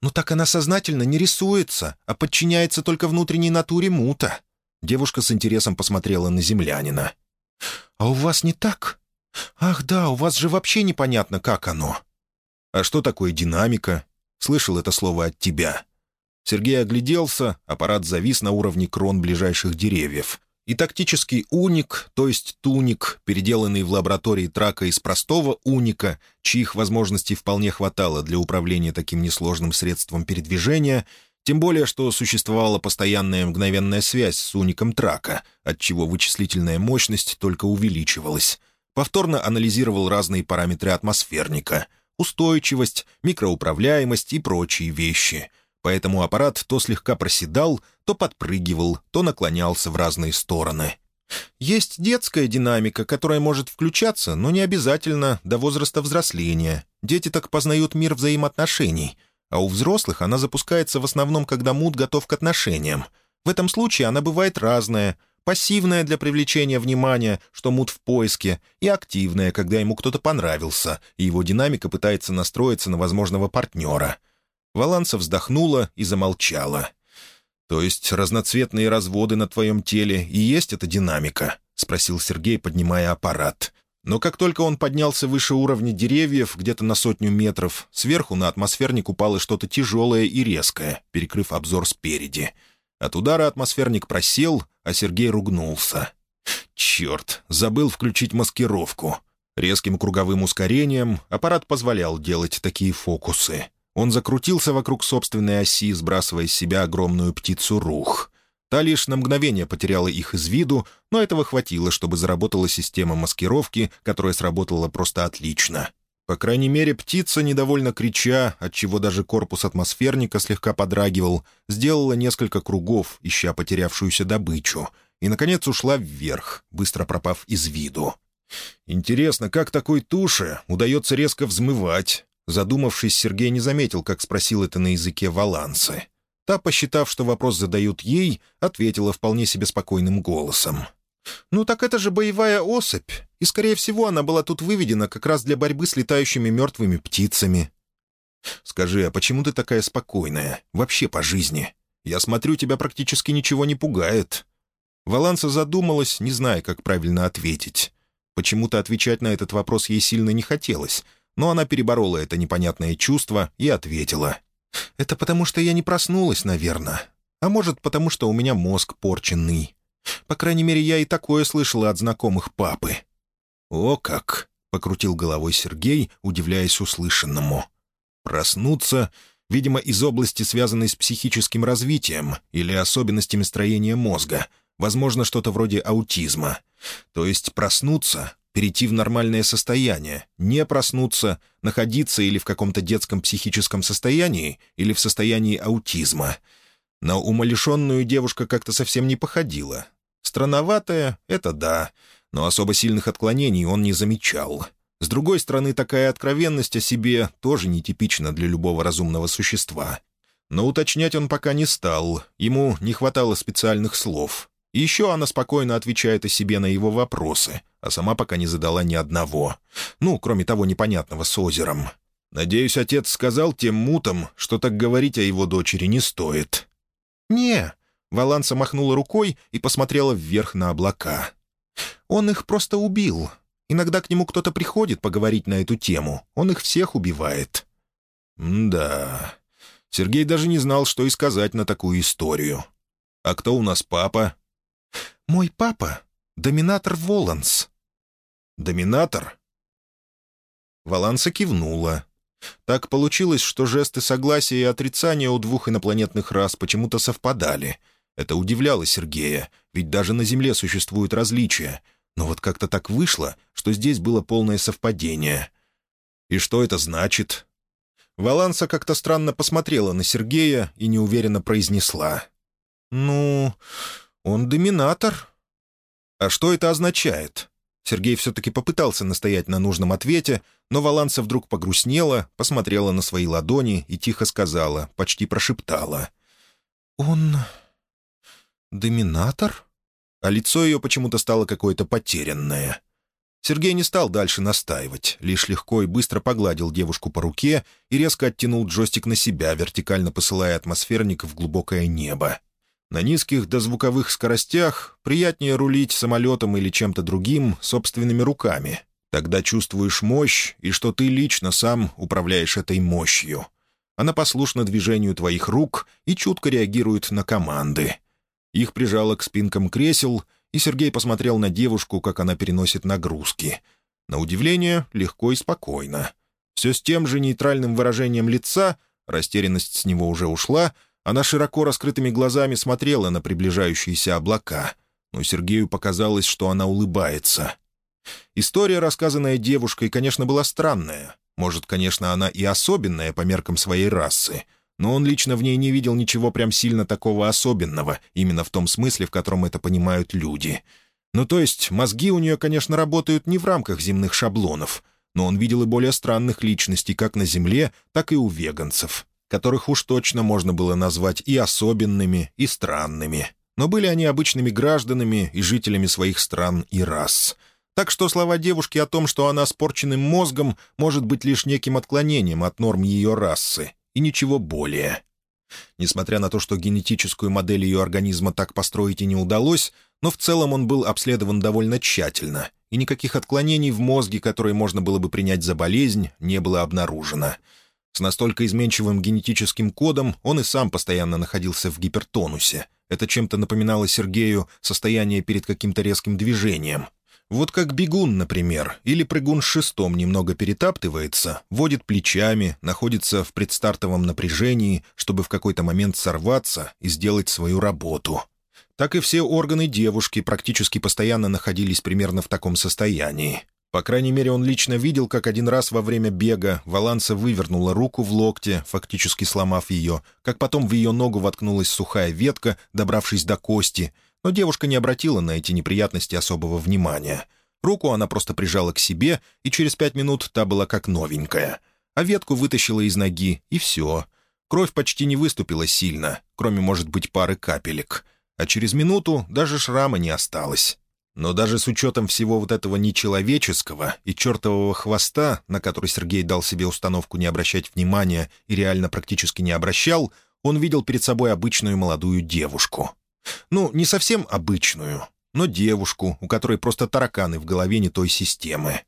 Ну так она сознательно не рисуется, а подчиняется только внутренней натуре мута. Девушка с интересом посмотрела на землянина. «А у вас не так? Ах да, у вас же вообще непонятно, как оно». «А что такое динамика?» Слышал это слово от тебя. Сергей огляделся, аппарат завис на уровне крон ближайших деревьев. И тактический уник, то есть туник, переделанный в лаборатории трака из простого уника, чьих возможностей вполне хватало для управления таким несложным средством передвижения, тем более, что существовала постоянная мгновенная связь с уником трака, отчего вычислительная мощность только увеличивалась. Повторно анализировал разные параметры атмосферника — устойчивость, микроуправляемость и прочие вещи — поэтому аппарат то слегка проседал, то подпрыгивал, то наклонялся в разные стороны. Есть детская динамика, которая может включаться, но не обязательно до возраста взросления. Дети так познают мир взаимоотношений. А у взрослых она запускается в основном, когда мут готов к отношениям. В этом случае она бывает разная. Пассивная для привлечения внимания, что мут в поиске, и активная, когда ему кто-то понравился, и его динамика пытается настроиться на возможного партнера. Валанса вздохнула и замолчала. «То есть разноцветные разводы на твоем теле и есть эта динамика?» — спросил Сергей, поднимая аппарат. Но как только он поднялся выше уровня деревьев, где-то на сотню метров, сверху на атмосферник упало что-то тяжелое и резкое, перекрыв обзор спереди. От удара атмосферник просел, а Сергей ругнулся. «Черт, забыл включить маскировку». Резким круговым ускорением аппарат позволял делать такие фокусы. Он закрутился вокруг собственной оси, сбрасывая с себя огромную птицу рух. Та лишь на мгновение потеряла их из виду, но этого хватило, чтобы заработала система маскировки, которая сработала просто отлично. По крайней мере, птица, недовольно крича, отчего даже корпус атмосферника слегка подрагивал, сделала несколько кругов, ища потерявшуюся добычу, и, наконец, ушла вверх, быстро пропав из виду. Интересно, как такой туше удается резко взмывать? Задумавшись, Сергей не заметил, как спросил это на языке валансы. Та, посчитав, что вопрос задают ей, ответила вполне себе спокойным голосом. «Ну так это же боевая особь, и, скорее всего, она была тут выведена как раз для борьбы с летающими мертвыми птицами». «Скажи, а почему ты такая спокойная? Вообще по жизни? Я смотрю, тебя практически ничего не пугает». Валанса задумалась, не зная, как правильно ответить. Почему-то отвечать на этот вопрос ей сильно не хотелось, но она переборола это непонятное чувство и ответила. «Это потому, что я не проснулась, наверное. А может, потому, что у меня мозг порченный. По крайней мере, я и такое слышала от знакомых папы». «О как!» — покрутил головой Сергей, удивляясь услышанному. «Проснуться, видимо, из области, связанной с психическим развитием или особенностями строения мозга, возможно, что-то вроде аутизма. То есть проснуться перейти в нормальное состояние, не проснуться, находиться или в каком-то детском психическом состоянии, или в состоянии аутизма. На умалишенную девушка как-то совсем не походила. Странноватая — это да, но особо сильных отклонений он не замечал. С другой стороны, такая откровенность о себе тоже нетипична для любого разумного существа. Но уточнять он пока не стал, ему не хватало специальных слов. Еще она спокойно отвечает о себе на его вопросы, а сама пока не задала ни одного. Ну, кроме того непонятного с озером. Надеюсь, отец сказал тем мутам, что так говорить о его дочери не стоит. «Не», — Валанса махнула рукой и посмотрела вверх на облака. «Он их просто убил. Иногда к нему кто-то приходит поговорить на эту тему. Он их всех убивает». «Да...» Сергей даже не знал, что и сказать на такую историю. «А кто у нас папа?» «Мой папа — доминатор Воланс». «Доминатор?» Воланса кивнула. Так получилось, что жесты согласия и отрицания у двух инопланетных рас почему-то совпадали. Это удивляло Сергея, ведь даже на Земле существуют различия. Но вот как-то так вышло, что здесь было полное совпадение. И что это значит? Валанса как-то странно посмотрела на Сергея и неуверенно произнесла. «Ну, он доминатор». «А что это означает?» Сергей все-таки попытался настоять на нужном ответе, но Валанса вдруг погрустнела, посмотрела на свои ладони и тихо сказала, почти прошептала. «Он... доминатор?» А лицо ее почему-то стало какое-то потерянное. Сергей не стал дальше настаивать, лишь легко и быстро погладил девушку по руке и резко оттянул джойстик на себя, вертикально посылая атмосферник в глубокое небо. На низких дозвуковых скоростях приятнее рулить самолетом или чем-то другим собственными руками. Тогда чувствуешь мощь, и что ты лично сам управляешь этой мощью. Она послушна движению твоих рук и чутко реагирует на команды. Их прижало к спинкам кресел, и Сергей посмотрел на девушку, как она переносит нагрузки. На удивление, легко и спокойно. Все с тем же нейтральным выражением лица, растерянность с него уже ушла — она широко раскрытыми глазами смотрела на приближающиеся облака, но Сергею показалось, что она улыбается. История, рассказанная девушкой, конечно, была странная. Может, конечно, она и особенная по меркам своей расы, но он лично в ней не видел ничего прям сильно такого особенного, именно в том смысле, в котором это понимают люди. Ну, то есть, мозги у нее, конечно, работают не в рамках земных шаблонов, но он видел и более странных личностей как на Земле, так и у веганцев, которых уж точно можно было назвать и особенными, и странными. Но были они обычными гражданами и жителями своих стран и рас. Так что слова девушки о том, что она с порченным мозгом, может быть лишь неким отклонением от норм ее расы, и ничего более. Несмотря на то, что генетическую модель ее организма так построить и не удалось, но в целом он был обследован довольно тщательно, и никаких отклонений в мозге, которые можно было бы принять за болезнь, не было обнаружено. С настолько изменчивым генетическим кодом он и сам постоянно находился в гипертонусе. Это чем-то напоминало Сергею состояние перед каким-то резким движением. Вот как бегун, например, или прыгун с шестом немного перетаптывается, водит плечами, находится в предстартовом напряжении, чтобы в какой-то момент сорваться и сделать свою работу — так и все органы девушки практически постоянно находились примерно в таком состоянии. По крайней мере, он лично видел, как один раз во время бега Валанса вывернула руку в локте, фактически сломав ее, как потом в ее ногу воткнулась сухая ветка, добравшись до кости, но девушка не обратила на эти неприятности особого внимания. Руку она просто прижала к себе, и через пять минут та была как новенькая. А ветку вытащила из ноги, и все. Кровь почти не выступила сильно, кроме, может быть, пары капелек — а через минуту даже шрама не осталось. Но даже с учетом всего вот этого нечеловеческого и чертового хвоста, на который Сергей дал себе установку не обращать внимания и реально практически не обращал, он видел перед собой обычную молодую девушку. Ну, не совсем обычную, но девушку, у которой просто тараканы в голове не той системы.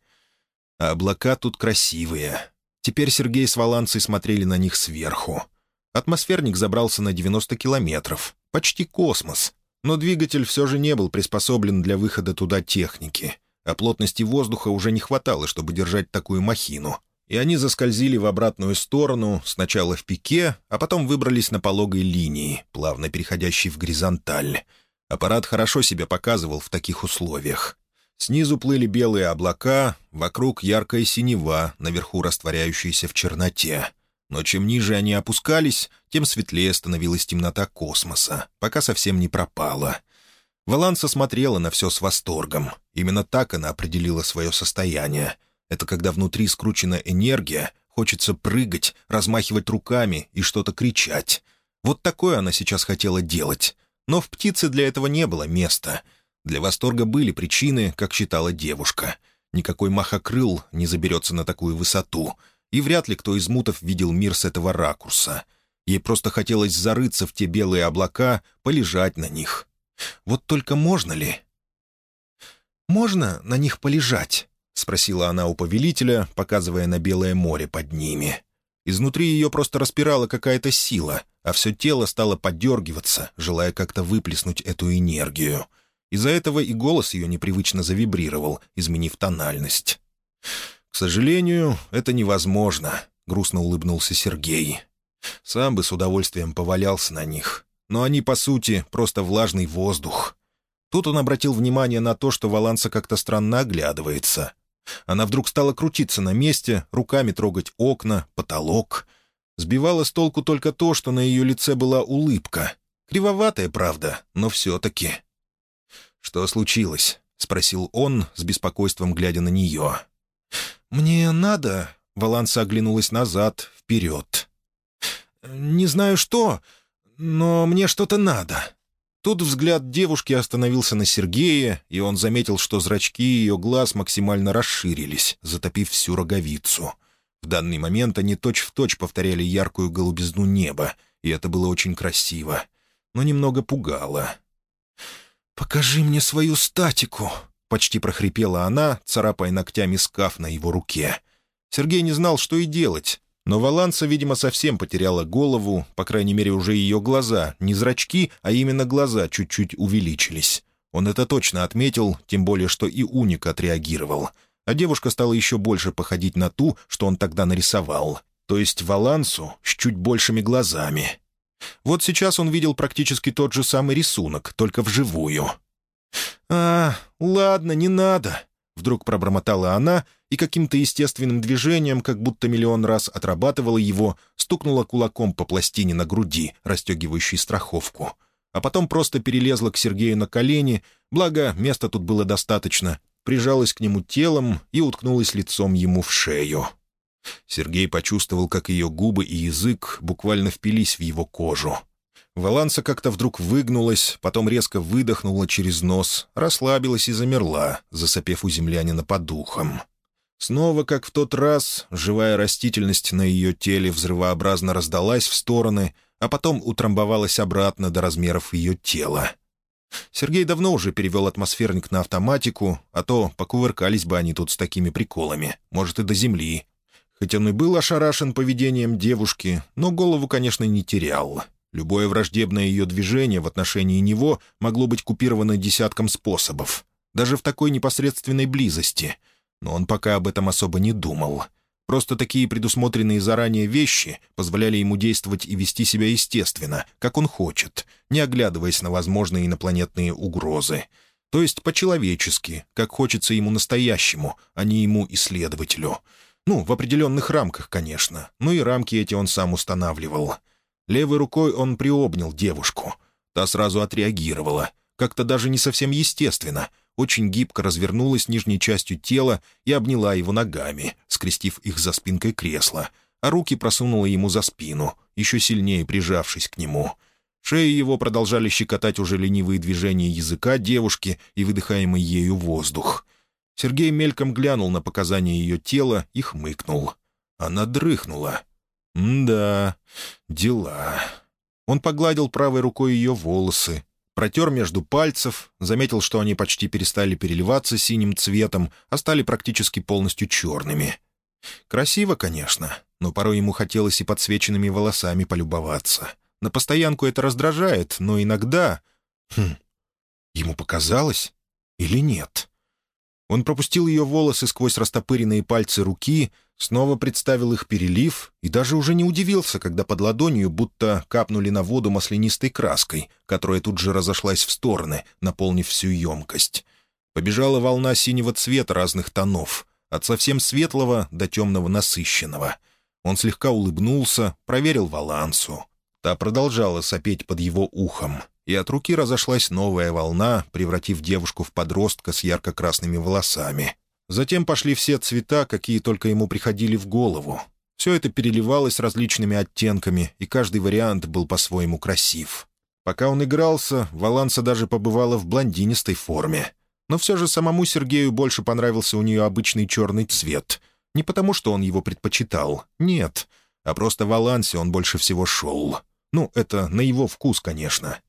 А облака тут красивые. Теперь Сергей с Валанцей смотрели на них сверху. Атмосферник забрался на 90 километров. Почти космос. Но двигатель все же не был приспособлен для выхода туда техники. А плотности воздуха уже не хватало, чтобы держать такую махину. И они заскользили в обратную сторону, сначала в пике, а потом выбрались на пологой линии, плавно переходящей в горизонталь. Аппарат хорошо себя показывал в таких условиях. Снизу плыли белые облака, вокруг яркая синева, наверху растворяющаяся в черноте. Но чем ниже они опускались, тем светлее становилась темнота космоса, пока совсем не пропала. Валанса смотрела на все с восторгом. Именно так она определила свое состояние. Это когда внутри скручена энергия, хочется прыгать, размахивать руками и что-то кричать. Вот такое она сейчас хотела делать. Но в птице для этого не было места. Для восторга были причины, как считала девушка. Никакой махокрыл не заберется на такую высоту — и вряд ли кто из мутов видел мир с этого ракурса. Ей просто хотелось зарыться в те белые облака, полежать на них. Вот только можно ли? «Можно на них полежать?» — спросила она у повелителя, показывая на белое море под ними. Изнутри ее просто распирала какая-то сила, а все тело стало подергиваться, желая как-то выплеснуть эту энергию. Из-за этого и голос ее непривычно завибрировал, изменив тональность. «К сожалению, это невозможно», — грустно улыбнулся Сергей. «Сам бы с удовольствием повалялся на них. Но они, по сути, просто влажный воздух». Тут он обратил внимание на то, что Валанса как-то странно оглядывается. Она вдруг стала крутиться на месте, руками трогать окна, потолок. Сбивало с толку только то, что на ее лице была улыбка. Кривоватая, правда, но все-таки. «Что случилось?» — спросил он, с беспокойством глядя на нее. «Мне надо...» — Валанса оглянулась назад, вперед. «Не знаю что, но мне что-то надо». Тут взгляд девушки остановился на Сергея, и он заметил, что зрачки ее глаз максимально расширились, затопив всю роговицу. В данный момент они точь-в-точь точь повторяли яркую голубизну неба, и это было очень красиво, но немного пугало. «Покажи мне свою статику», Почти прохрипела она, царапая ногтями скаф на его руке. Сергей не знал, что и делать. Но Валанса, видимо, совсем потеряла голову, по крайней мере, уже ее глаза, не зрачки, а именно глаза чуть-чуть увеличились. Он это точно отметил, тем более, что и Уник отреагировал. А девушка стала еще больше походить на ту, что он тогда нарисовал. То есть Валансу с чуть большими глазами. Вот сейчас он видел практически тот же самый рисунок, только вживую. «А, ладно, не надо», — вдруг пробормотала она и каким-то естественным движением, как будто миллион раз отрабатывала его, стукнула кулаком по пластине на груди, расстегивающей страховку. а потом просто перелезла к Сергею на колени, благо места тут было достаточно, прижалась к нему телом и уткнулась лицом ему в шею. Сергей почувствовал, как ее губы и язык буквально впились в его кожу. Валанса как-то вдруг выгнулась, потом резко выдохнула через нос, расслабилась и замерла, засопев у землянина по духам. Снова, как в тот раз, живая растительность на ее теле взрывообразно раздалась в стороны, а потом утрамбовалась обратно до размеров ее тела. Сергей давно уже перевел атмосферник на автоматику, а то покувыркались бы они тут с такими приколами, может, и до земли. Хоть он и был ошарашен поведением девушки, но голову, конечно, не терял. Любое враждебное ее движение в отношении него могло быть купировано десятком способов, даже в такой непосредственной близости — но он пока об этом особо не думал. Просто такие предусмотренные заранее вещи позволяли ему действовать и вести себя естественно, как он хочет, не оглядываясь на возможные инопланетные угрозы. То есть по-человечески, как хочется ему настоящему, а не ему исследователю. Ну, в определенных рамках, конечно, но и рамки эти он сам устанавливал. Левой рукой он приобнял девушку. Та сразу отреагировала, как-то даже не совсем естественно — очень гибко развернулась нижней частью тела и обняла его ногами, скрестив их за спинкой кресла, а руки просунула ему за спину, еще сильнее прижавшись к нему. Шеи его продолжали щекотать уже ленивые движения языка девушки и выдыхаемый ею воздух. Сергей мельком глянул на показания ее тела и хмыкнул. Она дрыхнула. «Да, дела». Он погладил правой рукой ее волосы, протер между пальцев, заметил, что они почти перестали переливаться синим цветом, а стали практически полностью черными. Красиво, конечно, но порой ему хотелось и подсвеченными волосами полюбоваться. На постоянку это раздражает, но иногда... Хм, ему показалось или нет? Он пропустил ее волосы сквозь растопыренные пальцы руки, снова представил их перелив и даже уже не удивился, когда под ладонью будто капнули на воду маслянистой краской, которая тут же разошлась в стороны, наполнив всю емкость. Побежала волна синего цвета разных тонов, от совсем светлого до темного насыщенного. Он слегка улыбнулся, проверил балансу. Та продолжала сопеть под его ухом, и от руки разошлась новая волна, превратив девушку в подростка с ярко-красными волосами. Затем пошли все цвета, какие только ему приходили в голову. Все это переливалось различными оттенками, и каждый вариант был по-своему красив. Пока он игрался, Валанса даже побывала в блондинистой форме. Но все же самому Сергею больше понравился у нее обычный черный цвет. Не потому, что он его предпочитал, нет, а просто в Алансе он больше всего шел. Ну, это на его вкус, конечно.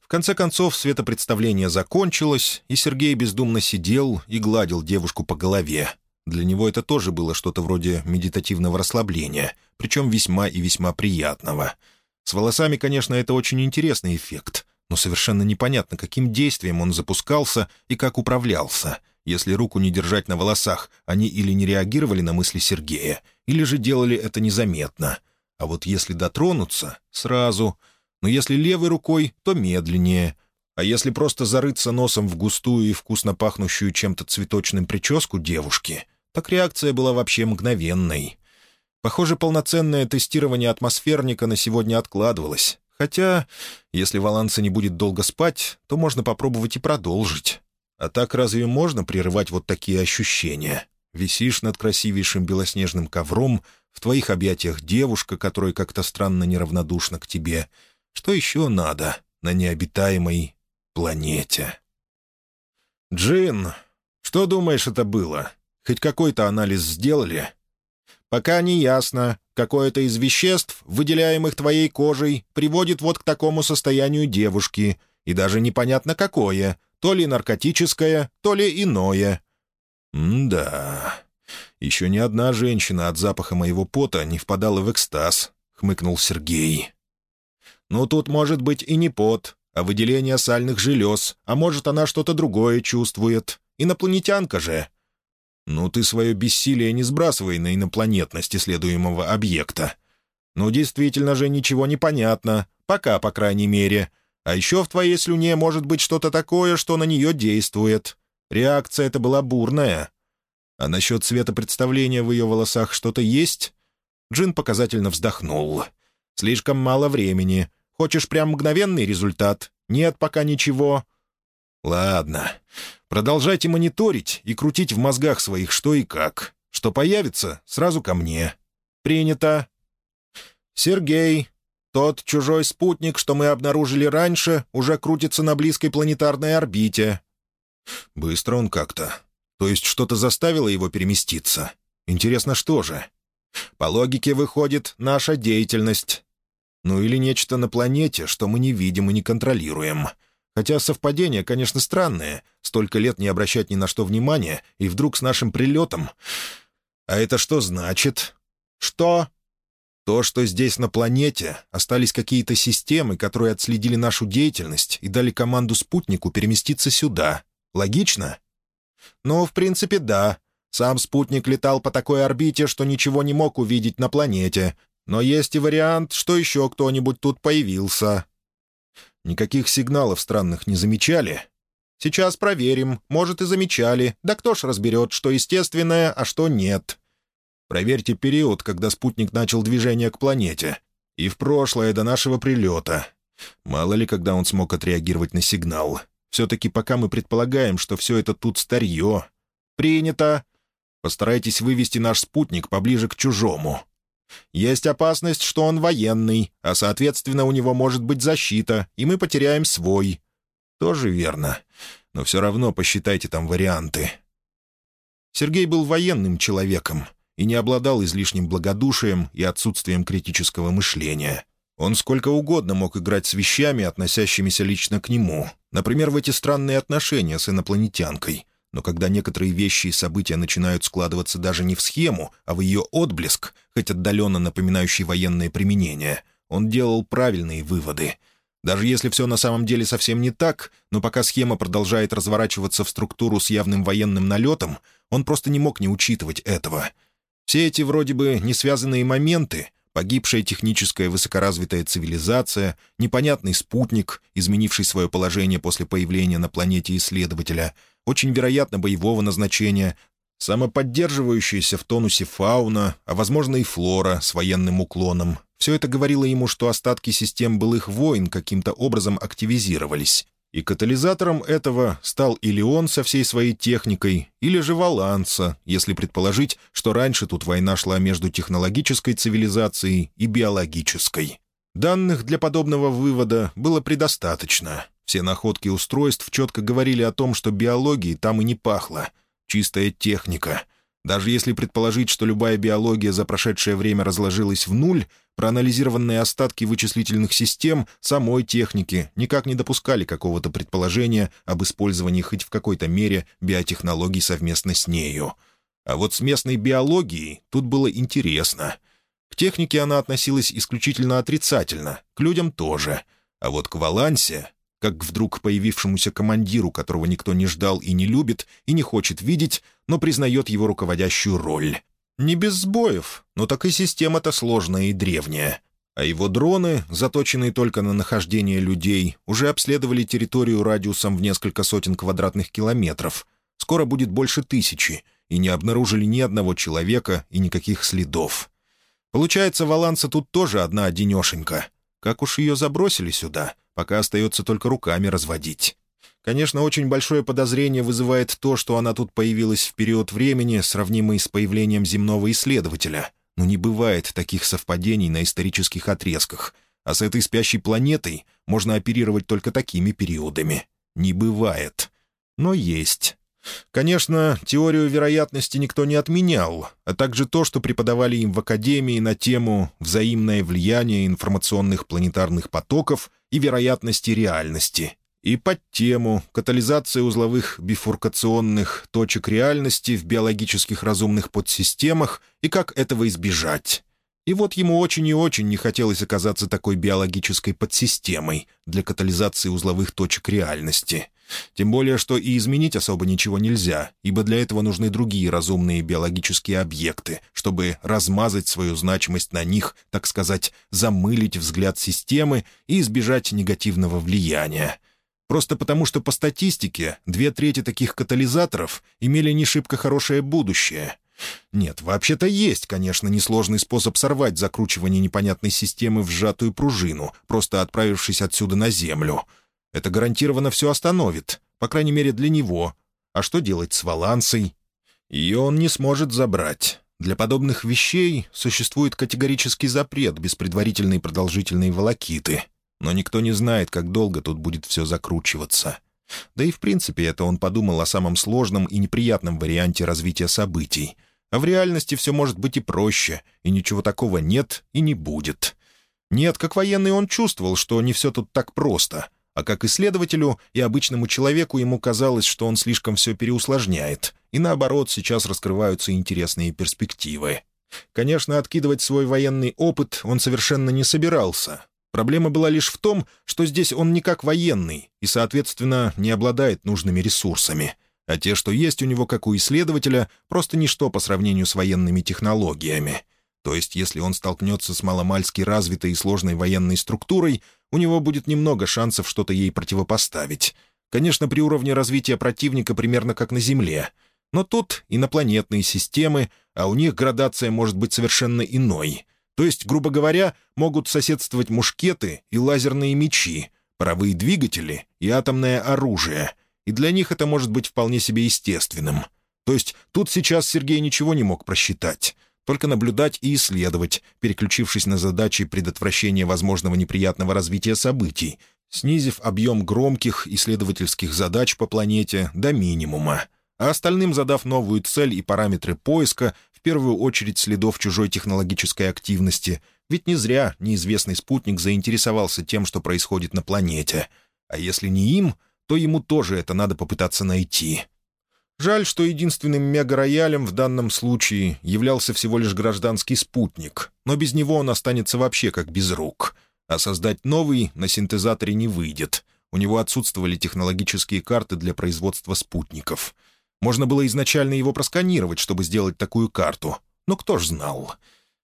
В конце концов, светопредставление закончилось, и Сергей бездумно сидел и гладил девушку по голове. Для него это тоже было что-то вроде медитативного расслабления, причем весьма и весьма приятного. С волосами, конечно, это очень интересный эффект, но совершенно непонятно, каким действием он запускался и как управлялся. Если руку не держать на волосах, они или не реагировали на мысли Сергея, или же делали это незаметно. А вот если дотронуться — сразу — но если левой рукой, то медленнее. А если просто зарыться носом в густую и вкусно пахнущую чем-то цветочным прическу девушки, так реакция была вообще мгновенной. Похоже, полноценное тестирование атмосферника на сегодня откладывалось. Хотя, если Валанса не будет долго спать, то можно попробовать и продолжить. А так разве можно прерывать вот такие ощущения? Висишь над красивейшим белоснежным ковром, в твоих объятиях девушка, которая как-то странно неравнодушна к тебе — что еще надо на необитаемой планете? «Джин, что думаешь, это было? Хоть какой-то анализ сделали?» «Пока не ясно. Какое-то из веществ, выделяемых твоей кожей, приводит вот к такому состоянию девушки. И даже непонятно какое. То ли наркотическое, то ли иное». «М-да. Еще ни одна женщина от запаха моего пота не впадала в экстаз», — хмыкнул Сергей. «Ну, тут может быть и не пот, а выделение сальных желез, а может, она что-то другое чувствует. Инопланетянка же». «Ну, ты свое бессилие не сбрасывай на инопланетность исследуемого объекта». «Ну, действительно же ничего не понятно. Пока, по крайней мере. А еще в твоей слюне может быть что-то такое, что на нее действует. Реакция эта была бурная». «А насчет цвета представления в ее волосах что-то есть?» Джин показательно вздохнул. «Слишком мало времени. Хочешь прям мгновенный результат? Нет пока ничего. Ладно. Продолжайте мониторить и крутить в мозгах своих что и как. Что появится, сразу ко мне. Принято. Сергей, тот чужой спутник, что мы обнаружили раньше, уже крутится на близкой планетарной орбите. Быстро он как-то. То есть что-то заставило его переместиться. Интересно, что же? По логике выходит наша деятельность. Ну или нечто на планете, что мы не видим и не контролируем. Хотя совпадения, конечно, странные. Столько лет не обращать ни на что внимания, и вдруг с нашим прилетом... А это что значит? Что? То, что здесь на планете остались какие-то системы, которые отследили нашу деятельность и дали команду спутнику переместиться сюда. Логично? Ну, в принципе, да. Сам спутник летал по такой орбите, что ничего не мог увидеть на планете. Но есть и вариант, что еще кто-нибудь тут появился. Никаких сигналов странных не замечали. Сейчас проверим. Может, и замечали. Да кто ж разберет, что естественное, а что нет. Проверьте период, когда спутник начал движение к планете. И в прошлое, до нашего прилета. Мало ли, когда он смог отреагировать на сигнал. Все-таки пока мы предполагаем, что все это тут старье. Принято. Постарайтесь вывести наш спутник поближе к чужому. Есть опасность, что он военный, а, соответственно, у него может быть защита, и мы потеряем свой. Тоже верно. Но все равно посчитайте там варианты. Сергей был военным человеком и не обладал излишним благодушием и отсутствием критического мышления. Он сколько угодно мог играть с вещами, относящимися лично к нему. Например, в эти странные отношения с инопланетянкой. Но когда некоторые вещи и события начинают складываться даже не в схему, а в ее отблеск, хоть отдаленно напоминающий военное применение, он делал правильные выводы. Даже если все на самом деле совсем не так, но пока схема продолжает разворачиваться в структуру с явным военным налетом, он просто не мог не учитывать этого. Все эти вроде бы не связанные моменты — Погибшая техническая высокоразвитая цивилизация, непонятный спутник, изменивший свое положение после появления на планете исследователя, очень вероятно боевого назначения, самоподдерживающаяся в тонусе фауна, а, возможно, и флора с военным уклоном. Все это говорило ему, что остатки систем былых войн каким-то образом активизировались, и катализатором этого стал или он со всей своей техникой, или же Валанса, если предположить, что раньше тут война шла между технологической цивилизацией и биологической. Данных для подобного вывода было предостаточно. Все находки устройств четко говорили о том, что биологии там и не пахло. Чистая техника. Даже если предположить, что любая биология за прошедшее время разложилась в нуль, проанализированные остатки вычислительных систем самой техники никак не допускали какого-то предположения об использовании хоть в какой-то мере биотехнологий совместно с нею. А вот с местной биологией тут было интересно. К технике она относилась исключительно отрицательно, к людям тоже. А вот к Валансе как вдруг появившемуся командиру, которого никто не ждал и не любит, и не хочет видеть, но признает его руководящую роль. Не без сбоев, но так и система-то сложная и древняя. А его дроны, заточенные только на нахождение людей, уже обследовали территорию радиусом в несколько сотен квадратных километров. Скоро будет больше тысячи, и не обнаружили ни одного человека и никаких следов. Получается, Валанса тут тоже одна одинешенька. Как уж ее забросили сюда, пока остается только руками разводить. Конечно, очень большое подозрение вызывает то, что она тут появилась в период времени, сравнимый с появлением земного исследователя. Но не бывает таких совпадений на исторических отрезках. А с этой спящей планетой можно оперировать только такими периодами. Не бывает. Но есть. Конечно, теорию вероятности никто не отменял, а также то, что преподавали им в Академии на тему «Взаимное влияние информационных планетарных потоков и вероятности реальности», и под тему «Катализация узловых бифуркационных точек реальности в биологических разумных подсистемах и как этого избежать». И вот ему очень и очень не хотелось оказаться такой биологической подсистемой для катализации узловых точек реальности — тем более, что и изменить особо ничего нельзя, ибо для этого нужны другие разумные биологические объекты, чтобы размазать свою значимость на них, так сказать, замылить взгляд системы и избежать негативного влияния. Просто потому, что по статистике две трети таких катализаторов имели не шибко хорошее будущее. Нет, вообще-то есть, конечно, несложный способ сорвать закручивание непонятной системы в сжатую пружину, просто отправившись отсюда на Землю — Это гарантированно все остановит, по крайней мере для него. А что делать с Валансой? Ее он не сможет забрать. Для подобных вещей существует категорический запрет без предварительной продолжительной волокиты. Но никто не знает, как долго тут будет все закручиваться. Да и в принципе это он подумал о самом сложном и неприятном варианте развития событий. А в реальности все может быть и проще, и ничего такого нет и не будет. Нет, как военный он чувствовал, что не все тут так просто. А как исследователю и обычному человеку ему казалось, что он слишком все переусложняет. И наоборот, сейчас раскрываются интересные перспективы. Конечно, откидывать свой военный опыт он совершенно не собирался. Проблема была лишь в том, что здесь он не как военный и, соответственно, не обладает нужными ресурсами. А те, что есть у него как у исследователя, просто ничто по сравнению с военными технологиями. То есть, если он столкнется с маломальски развитой и сложной военной структурой, у него будет немного шансов что-то ей противопоставить. Конечно, при уровне развития противника примерно как на Земле. Но тут инопланетные системы, а у них градация может быть совершенно иной. То есть, грубо говоря, могут соседствовать мушкеты и лазерные мечи, паровые двигатели и атомное оружие. И для них это может быть вполне себе естественным. То есть тут сейчас Сергей ничего не мог просчитать. Только наблюдать и исследовать, переключившись на задачи предотвращения возможного неприятного развития событий, снизив объем громких исследовательских задач по планете до минимума, а остальным задав новую цель и параметры поиска, в первую очередь следов чужой технологической активности, ведь не зря неизвестный спутник заинтересовался тем, что происходит на планете. А если не им, то ему тоже это надо попытаться найти. Жаль, что единственным мегароялем в данном случае являлся всего лишь гражданский спутник, но без него он останется вообще как без рук. А создать новый на синтезаторе не выйдет. У него отсутствовали технологические карты для производства спутников — можно было изначально его просканировать, чтобы сделать такую карту. Но кто ж знал?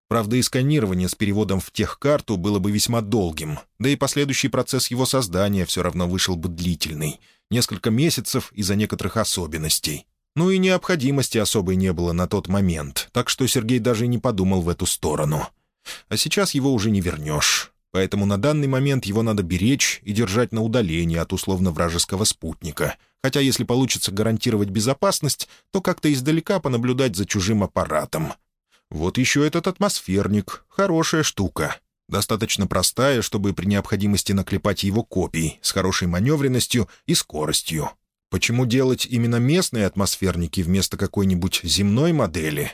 Правда, и сканирование с переводом в техкарту было бы весьма долгим, да и последующий процесс его создания все равно вышел бы длительный. Несколько месяцев из-за некоторых особенностей. Ну и необходимости особой не было на тот момент, так что Сергей даже не подумал в эту сторону. А сейчас его уже не вернешь. Поэтому на данный момент его надо беречь и держать на удалении от условно-вражеского спутника, хотя если получится гарантировать безопасность, то как-то издалека понаблюдать за чужим аппаратом. Вот еще этот атмосферник. Хорошая штука. Достаточно простая, чтобы при необходимости наклепать его копий с хорошей маневренностью и скоростью. Почему делать именно местные атмосферники вместо какой-нибудь земной модели?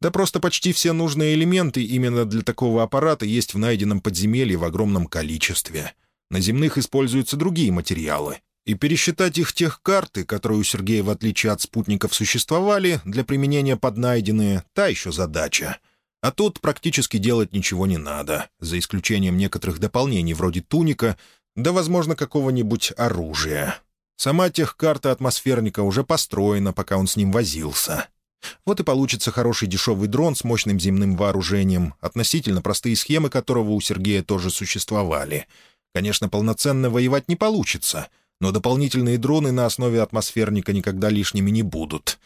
Да просто почти все нужные элементы именно для такого аппарата есть в найденном подземелье в огромном количестве. На земных используются другие материалы, и пересчитать их тех карты, которые у Сергея, в отличие от спутников, существовали, для применения под найденные, та еще задача. А тут практически делать ничего не надо, за исключением некоторых дополнений вроде туника, да, возможно, какого-нибудь оружия. Сама техкарта атмосферника уже построена, пока он с ним возился. Вот и получится хороший дешевый дрон с мощным земным вооружением, относительно простые схемы которого у Сергея тоже существовали. Конечно, полноценно воевать не получится — но дополнительные дроны на основе атмосферника никогда лишними не будут.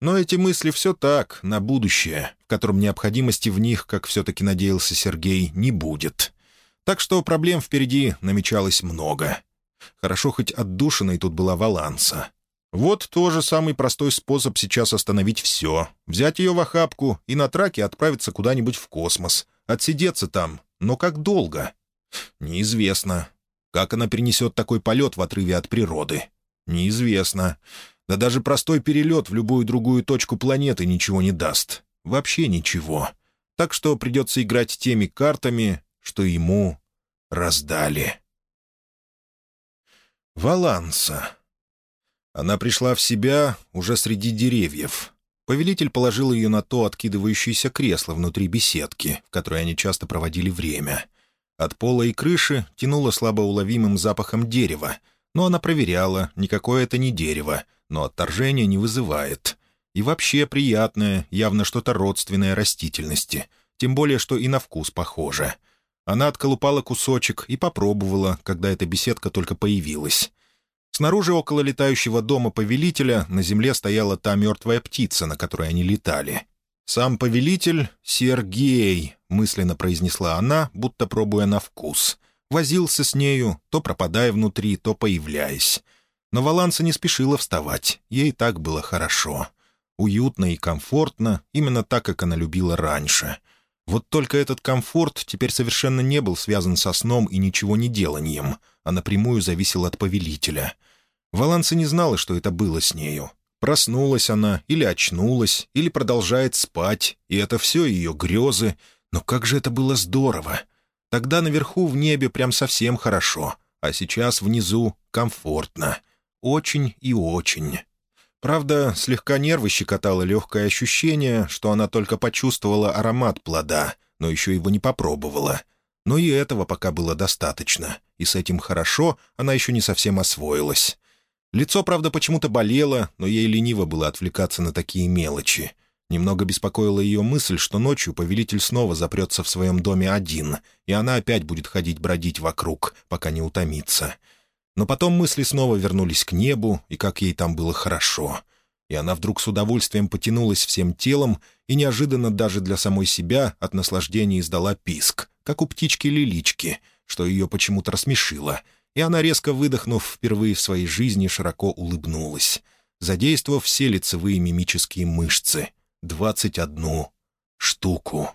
Но эти мысли все так, на будущее, в котором необходимости в них, как все-таки надеялся Сергей, не будет. Так что проблем впереди намечалось много. Хорошо хоть отдушиной тут была Валанса. Вот тоже самый простой способ сейчас остановить все. Взять ее в охапку и на траке отправиться куда-нибудь в космос. Отсидеться там. Но как долго? Неизвестно. Как она перенесет такой полет в отрыве от природы? Неизвестно. Да даже простой перелет в любую другую точку планеты ничего не даст. Вообще ничего. Так что придется играть теми картами, что ему раздали. Валанса. Она пришла в себя уже среди деревьев. Повелитель положил ее на то откидывающееся кресло внутри беседки, в которой они часто проводили время — от пола и крыши тянуло слабоуловимым запахом дерева, но она проверяла, никакое это не дерево, но отторжение не вызывает. И вообще приятное, явно что-то родственное растительности, тем более, что и на вкус похоже. Она отколупала кусочек и попробовала, когда эта беседка только появилась. Снаружи около летающего дома повелителя на земле стояла та мертвая птица, на которой они летали. Сам повелитель — Сергей, — мысленно произнесла она, будто пробуя на вкус. Возился с нею, то пропадая внутри, то появляясь. Но Валанса не спешила вставать, ей так было хорошо. Уютно и комфортно, именно так, как она любила раньше. Вот только этот комфорт теперь совершенно не был связан со сном и ничего не деланием, а напрямую зависел от повелителя. Валанса не знала, что это было с нею. Проснулась она, или очнулась, или продолжает спать, и это все ее грезы. Но как же это было здорово! Тогда наверху в небе прям совсем хорошо, а сейчас внизу комфортно. Очень и очень. Правда, слегка нервы щекотало легкое ощущение, что она только почувствовала аромат плода, но еще его не попробовала. Но и этого пока было достаточно, и с этим хорошо она еще не совсем освоилась. Лицо, правда, почему-то болело, но ей лениво было отвлекаться на такие мелочи. Немного беспокоила ее мысль, что ночью повелитель снова запрется в своем доме один, и она опять будет ходить бродить вокруг, пока не утомится. Но потом мысли снова вернулись к небу, и как ей там было хорошо. И она вдруг с удовольствием потянулась всем телом и неожиданно даже для самой себя от наслаждения издала писк, как у птички-лилички, что ее почему-то рассмешило — и она, резко выдохнув, впервые в своей жизни широко улыбнулась, задействовав все лицевые мимические мышцы. Двадцать одну штуку.